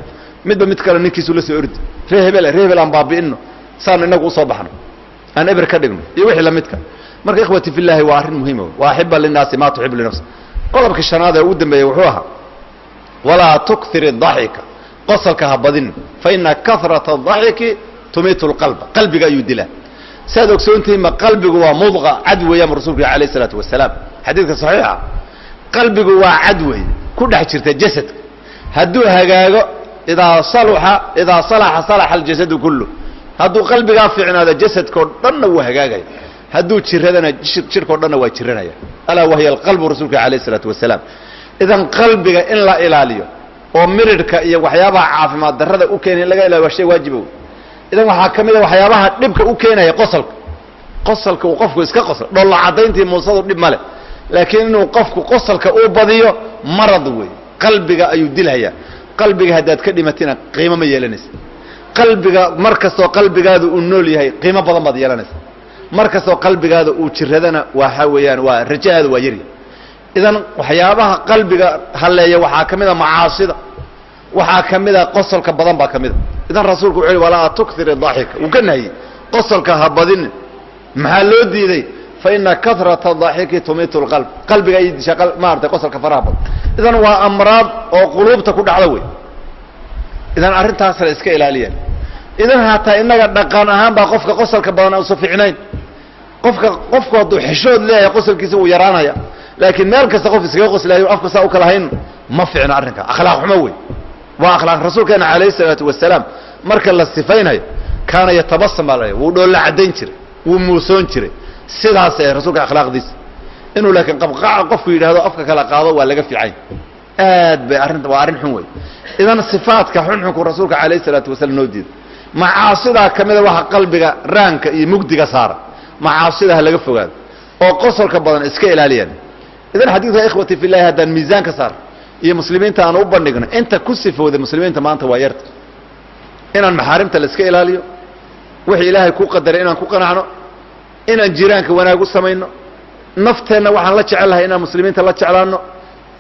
midba mid kale ninkiisu la soo ordi. Ree hebel ree hebel aan baabi'ino saanu inagu u soo baxno. Aan eber ka dhigno. Iyo wixii lamidka marka ikhwati fi llahi waa arrin muhiima wa axiba linnaasi ma tuxibu linafsi qodobka shanaad ee ugu dambeeya wuxuu ahaa walaa tukir daxika qosalka ha badin. Faina karata daxiki tumiitu lqalba qalbiga ayuu dilaa. Saad ogsoontihiinba qalbigu waa mudqa cad weeyaan rasuulku alayh isalaatu wasalaam xadiidka saxiixa qalbigu waa cad ku dhex jirta jasadka. Hadduu hagaago idaa saluxa idaa salaxa salaxa aljasadu kullu hadduu qalbigaa fiicnaado jasadkao dhanna wuu hagaagaya hadduu jiradana jirkao dhanna waa jiranaya alaa wahiya alqalbu rasuulka alayh isalaatu wasalaam idan qalbiga in la ilaaliyo oo mirirhka iyo waxyaabaha caafimaad darrada u keenaya in laga ilaaliyo waa shay waajiba wey idan waxaa ka mid a waxyaabaha dhibka u keenaya qosalka qosalka uu qofku iska qoslo dholla caddayntii muusadu dhib ma leh laakiin inuu qofku qosalka uu badiyo marad wey qalbiga ayuu dilhayaa qalbiga haddaad ka dhimatina qiimo ma yeelanaysa. Qalbiga mar kastoo qalbigaada uu nool yahay qiimo badan baad yeelanaysa. Mar kastoo qalbigaada uu jiradana waxa weeyaan waa rajahaada waa yarya idan waxyaabaha qalbiga halleeya waxaa ka mid a macaasida. Waxaa ka mid a qosolka badan baa ka mid a idan rasuulku wuxu uhi walaa tuktir daxika uu ka nahiyey qosolka ha badinin maxaa loo diiday fa ina karata daxiki tumiitu lqalb qalbiga ay disha maaratay qosolka faraha badan idan waa amraad oo quluubta ku dhacda wey idan arrintaas la iska ilaaliya idan hataa inaga dhaqan ahaan baa qofka qosolka badan usa fiicnayn qofka qofku hadduu xishood leeyahay qosolkiisa wuu yaraanaya laakiin meel kasta qof iskaga qoslaayo afka saa u kala hayn ma fiicno arrinka akhlaaq xumo wey waa akhlaaq rasuulkeena calayhi salaatu wasalaam marka la sifaynayo kaana yatabasam baa la wuu dhoolla caddayn jiray wuu muusoon jiray sidaas ee rasuulka akhlaaqdiisa inuu laakiin qabqaca qofku yidhahdo afka kala qaado waa laga fiicay. Aad bay arrinta waa arrin xun wey. Idan sifaadka xunxunku rasuulka calayhi salaatu wasalaam noo diiday macaasidaa ka mida waxa qalbiga raanka iyo mugdiga saara. Macaasida ha laga fogaado. Oo qosolka badan iska ilaaliyaan. Idan xadiidka ikhwati fi llahi haddaan miisaan ka saar iyo muslimiinta aan u bandhigno inta ku sifowda muslimiinta maanta waa yarta. Inaan maxaarimta la iska ilaaliyo. Wixii ilaahay ku qadaray inaan ku qanacno inaan jiraanka wanaag u samayno. Nafteenna waxaan la jecel lahay inaan muslimiinta la jeclaano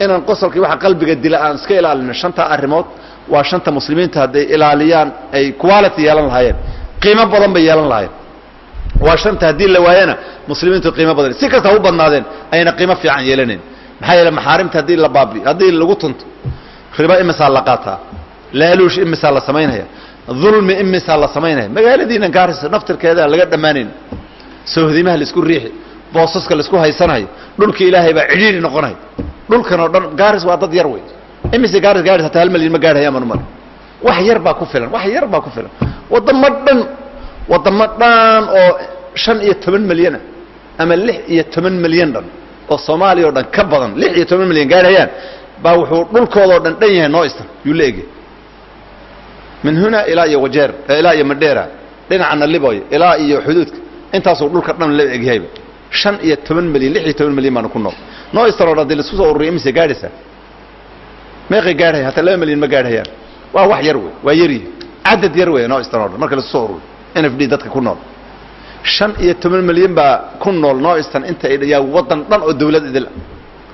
inaan qosolkii waxa qalbiga dila aan iska ilaalino. Shantaa arrimood waa shanta muslimiinta hadday ilaaliyaan ay quality yeelan lahaayeen. Qiimo badan bay yeelan lahaayeen. Waa shanta haddii la waayana muslimiintu qiimo badan. Si kasta u badnaadeen ayna qiimo fiican yeelanayn. Maxaa yeele maxaarimta haddii la baabi haddii lagu tunto ribo imisaa la qaataa. Laaluush imisaa la samaynaya. Dulmi imisaa la samaynaya. Magaaladiina gaarisa naftirkeeda laga dhammaanayn soohdimaha la isku riixi boosaska la isku haysanayo dhulka ilaahay baa cidhiiri noqonaya dhulkan oo dhan gaaris waa dad yar wey. Imise gaaris gaaris hataa hal malyan ma gaadhayaan baan umale wax yar baa ku filan wax yar baa ku filan. Waddamo dhan waddamo dhan oo shan iyo toban milyana ama lix iyo toban milyan dhan oo soomaaliya o dhan ka badan lix iyo toban milyan gaadhayaan baa wuxuu dhulkoodao dhan dhan yahay noo istan yuu la egay min huna ilaa iyo wajeer ilaa iyo madheera dhinacana liboy ilaa iyo xuduudka intaasuu dhulka dhan la egyahayba shan iyo toban milyan lix iyo toban milyan baanu ku nool. Noo dhan haddii la isku soo ururiya imise gaadhaysaa meeqay gaadhaya hataa laba milyan ma gaadhayaan. Waa wax yar wey waa yaryi cadad yar wey noo dhan marka la isku soo ururiyo n f d dadka ku nool. Shan iyo toban milyan baa ku nool noo istan inta yaa waddan dhan oo dawlad idil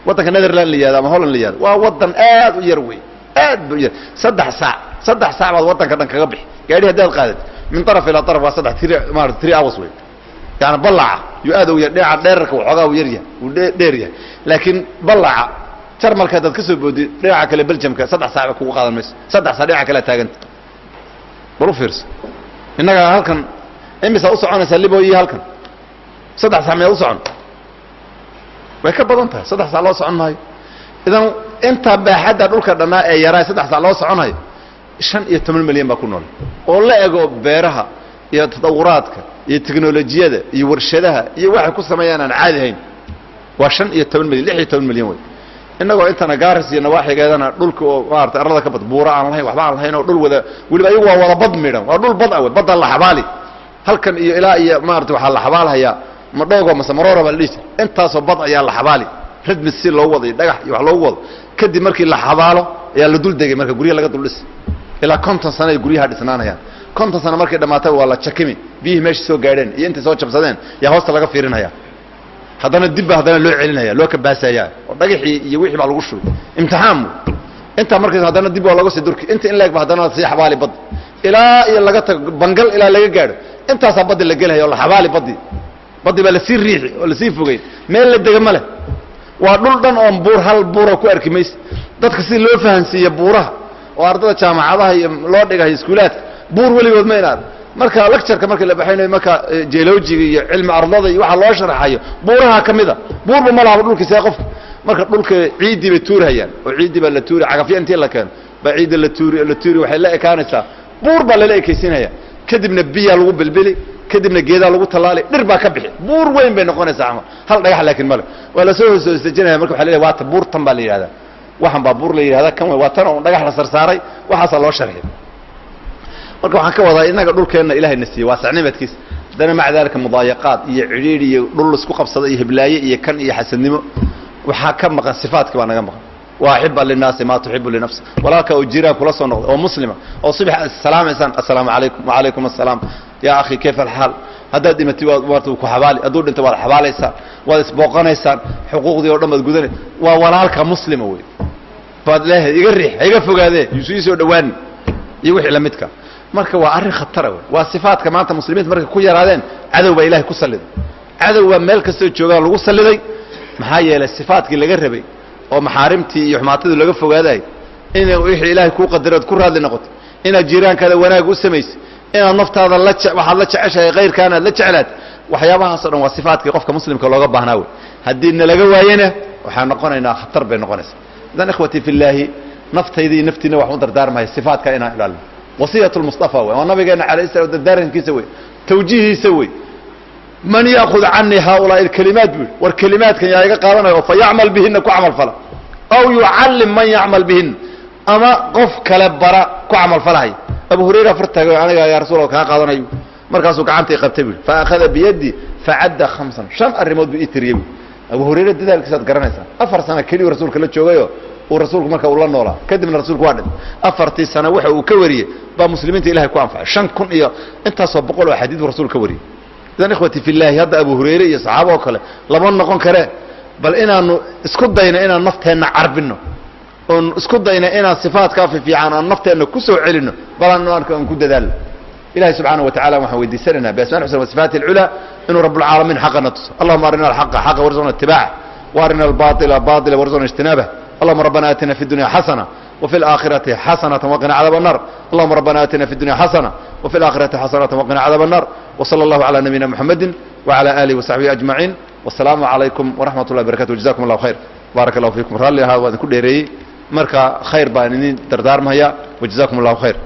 waddanka netherland la yihahdo ama holland la yihahdo waa waddan aad u yar wey aad bu yar. Saddex saac saddex saac baad waddanka dhan kaga bixi. Gaadhi haddaad qaadat min araf ilaa araf waa saddex tiri maarata three hours wey yaani ballaca yuu aad u yar dhinaca dheerarka waxoogaa uu yar yahay uu dheer yahay. Laakiin ballaca jarmalka haddaad ka soo boodid dhinaca kale beljamka saddex saac ba kugu qaadan mayso saddex saac dhinaca kalea taaganta. Bal u fiirsa innaga halkan imisaa u soconaysaa liboyi halkan? Saddex saac miyaad u socon? Way ka badan tahay saddex saac loo socon maayo idan intaa baaxadda dhulka dhannaa ee yaraa saddex saac loo soconayo shan iyo toban milyan baa ku nool. Oo la ego beeraha iyo tadawuraadka iyo teknolojiyada iyo warshadaha iyo waxay ku sameeyaan aan caadi hayn waa shan iyo toban milyan lix iyo toban milyan wey. Innagoo intana gaaris iyo nawaaxigeedana dhulka oo maarata arlada ka bad buura aan lahayn waxba aan lahayn oo dhul wada weliba ayagu waa wada bad midhan waa dhul bad ah wey badda la xabaali. Halkan iyo ilaa iyo maarata waxaa la xabaalhayaa madhoogo mase maroora baa la dhihi jira intaasoo bad ayaa la xabaali radmis si loo wado iyo dhagax iyo wax loogu wado kadib markii la xabaalo ayaa la dul degay marka guryaha laga dul dhisi ilaa konton sano ay guryaha dhisnaanayaan konton sano markay dhammaatay waa la jakimi. Biyihii meesha soo gaadheen iyo intay soo jabsadeen yaa hoosta laga fiirinaya. Haddana dib ba haddana loo celinaya loo kabaasaya oo dhagaxii iyo wixii baa lagu shubay imtixaan intaa markaas haddana dib waa laga sii durki. Inta in laegba haddana sii xabaali bad ilaa iyo laga tago bangal ilaa laga gaadho. Intaasaa baddi la gelaya oo la xabaali baddi. Baddi baa la sii riixi oo la sii fogay. Meel la dega ma leh. Waa dhul dhan oon buur hal buura ku arki mayse dadka si loo fahansiiye buuraha. Oo ardada jaamacadaha iyo loo dhigayo iskuulaadka buur weligood ma inaad marka lectureka marka la baxaynayo marka geologiga iyo cilmi ardada iyo waxa loo sharaxayo buuraha ka mida. Buurba ma lahaba dhulkiisa qofka. Marka dhulka ciiddii bay tuurhayaan oo ciiddii baa la tuuri cagafya intii la keeno baa ciidda la tuuri la tuuri waxay la ekaanaysaa. Buur baa lala ekaysinaya kadibna biyaa lagu bilbili kadibna geedaa lagu tallaali dhir baa ka bixi. Buur weyn bay noqonaysaa ama hal dhagax laakiin male waa la soo hooshoosejinaya marka waxa la waata buurtan baa la yidhahdaa. Waxan baa buur la yidhahda kan wey waa tan oo dhagax la sarsaaray waxaasaa loo sharxiyay marka waxaan ka wadaa inaga dhulkeenna ilahay na siiyey waa sacnimadkiisa haddana maca dalika mudaayaqaad iyo cidhiidhi iyo dhul isku qabsada iyo hiblaaye iyo kan iyo xasadnimo waxaa ka maqan sifaadkii baa naga maqan. Waaxiba linaasi maa tuxibu linafsi. Walaalka oo jiraan kula soo noqda oo muslima oo subax salaamaysaan assalaamu calaykum wacalaykum assalaam. Yaa akhi kayfa alxaal? Haddaad dhimatay waad maarta ku xabaali hadduu dhinto waad xabaalaysaan waad isbooqanaysaan xuquuqdii o dhan baad gudanay. Waa walaalka muslima wey. Baad leehay iga riix ha iga fogaadee yuusu ii soo dhawaani iyo wixii la midka marka waa arrin khatara wey waa sifaadka maanta muslimiinta markay ku yaraadeen cadow baa ilahay ku salliday cadow baa meel kastoo joogaa lagu salliday maxaa yeelay sifaadkii laga rabay oo maxaarimtii iyo xumaatadii laga fogaaday ina wixii ilaahay kuu qadaray ood ku raadli noqoto inaad jiiraankaada wanaag u samaysay inaad naftaada la waxaad la jeceshahay kayrkaana aad la jeclaad waxyaabahaasoo dhan waa sifaadkii qofka muslimka looga baahnaa wey haddii nalaga waayena waxaan noqonaynaa khatar bay noqonaysaa. Idan ikhwatii fi llaahi naftayda iyo naftiina wax u dardaarmaya sifaadka inaan ilaalino wasiyat lmustafa wey waa nabigeena alayh slam dardaarankiisa wey tawjiihiisa wey man yaakud canii haaulaai alkalimaat buu war kelimaadkan yaa iga qaadanayo fa yacmal bihina ku camal fala aw yucallim man yacmal bihina ama qof kale bara ku camal falahay abu hurayra fartaagay aniga yaa rasuul kaa qaadanayo markaasuu gacantay qabtay bui fa akhada biyadi facadda khamsan shan arrimood buu ii tiriyey bui abu hurayra dadaalkiisaad garanaysaa afar sana keliyu rasuulka la joogayo uu rasuulku marka uu la noolaa kadibna rasuulku waa dhintay afartii sano waxa uu ka wariyey baa muslimiinta ilahay ku anfacay shan kun iyo intaasoo boqol oo xadiid buu rasuul ka wariyey idan ikhwati fillahi hadda abu hurayre iyo saxaaba oo kale lama noqon karee bal inaanu isku dayno inaan nafteenna carbino oon isku dayno inaan sifaatkaa fiifiican aan nafteenna ku soo celino balan aan ku dadaalno ilahay subxaana wa tacala waxaan weydiisanaynaa biasmaء xusn wasifaati اlculaa inuu rab اlcaalamiin xaqana tuso allahuma arina alxaqa xaqa warzuqna itibaaca وarina albaطila baطila warzuqna اجtinaabah اللهم ربنا آتنا في الدنيا حسنة وفي الآخرة حسنة وقنا عذاب النار اللهم ربنا آتنا في الدنيا حسنة وفي الآخرة حسنة وقنا عذاب النار وصلى الله على نبينا محمد وعلى آله وصحبه أجمعين والسلام عليكم ورحمة الله وبركاته جزاكم الله خير بارك الله فيكم raalli ahaa waa idinku dheereeyey marka khayr baan idin dardaarmaya وجزاكم الله خير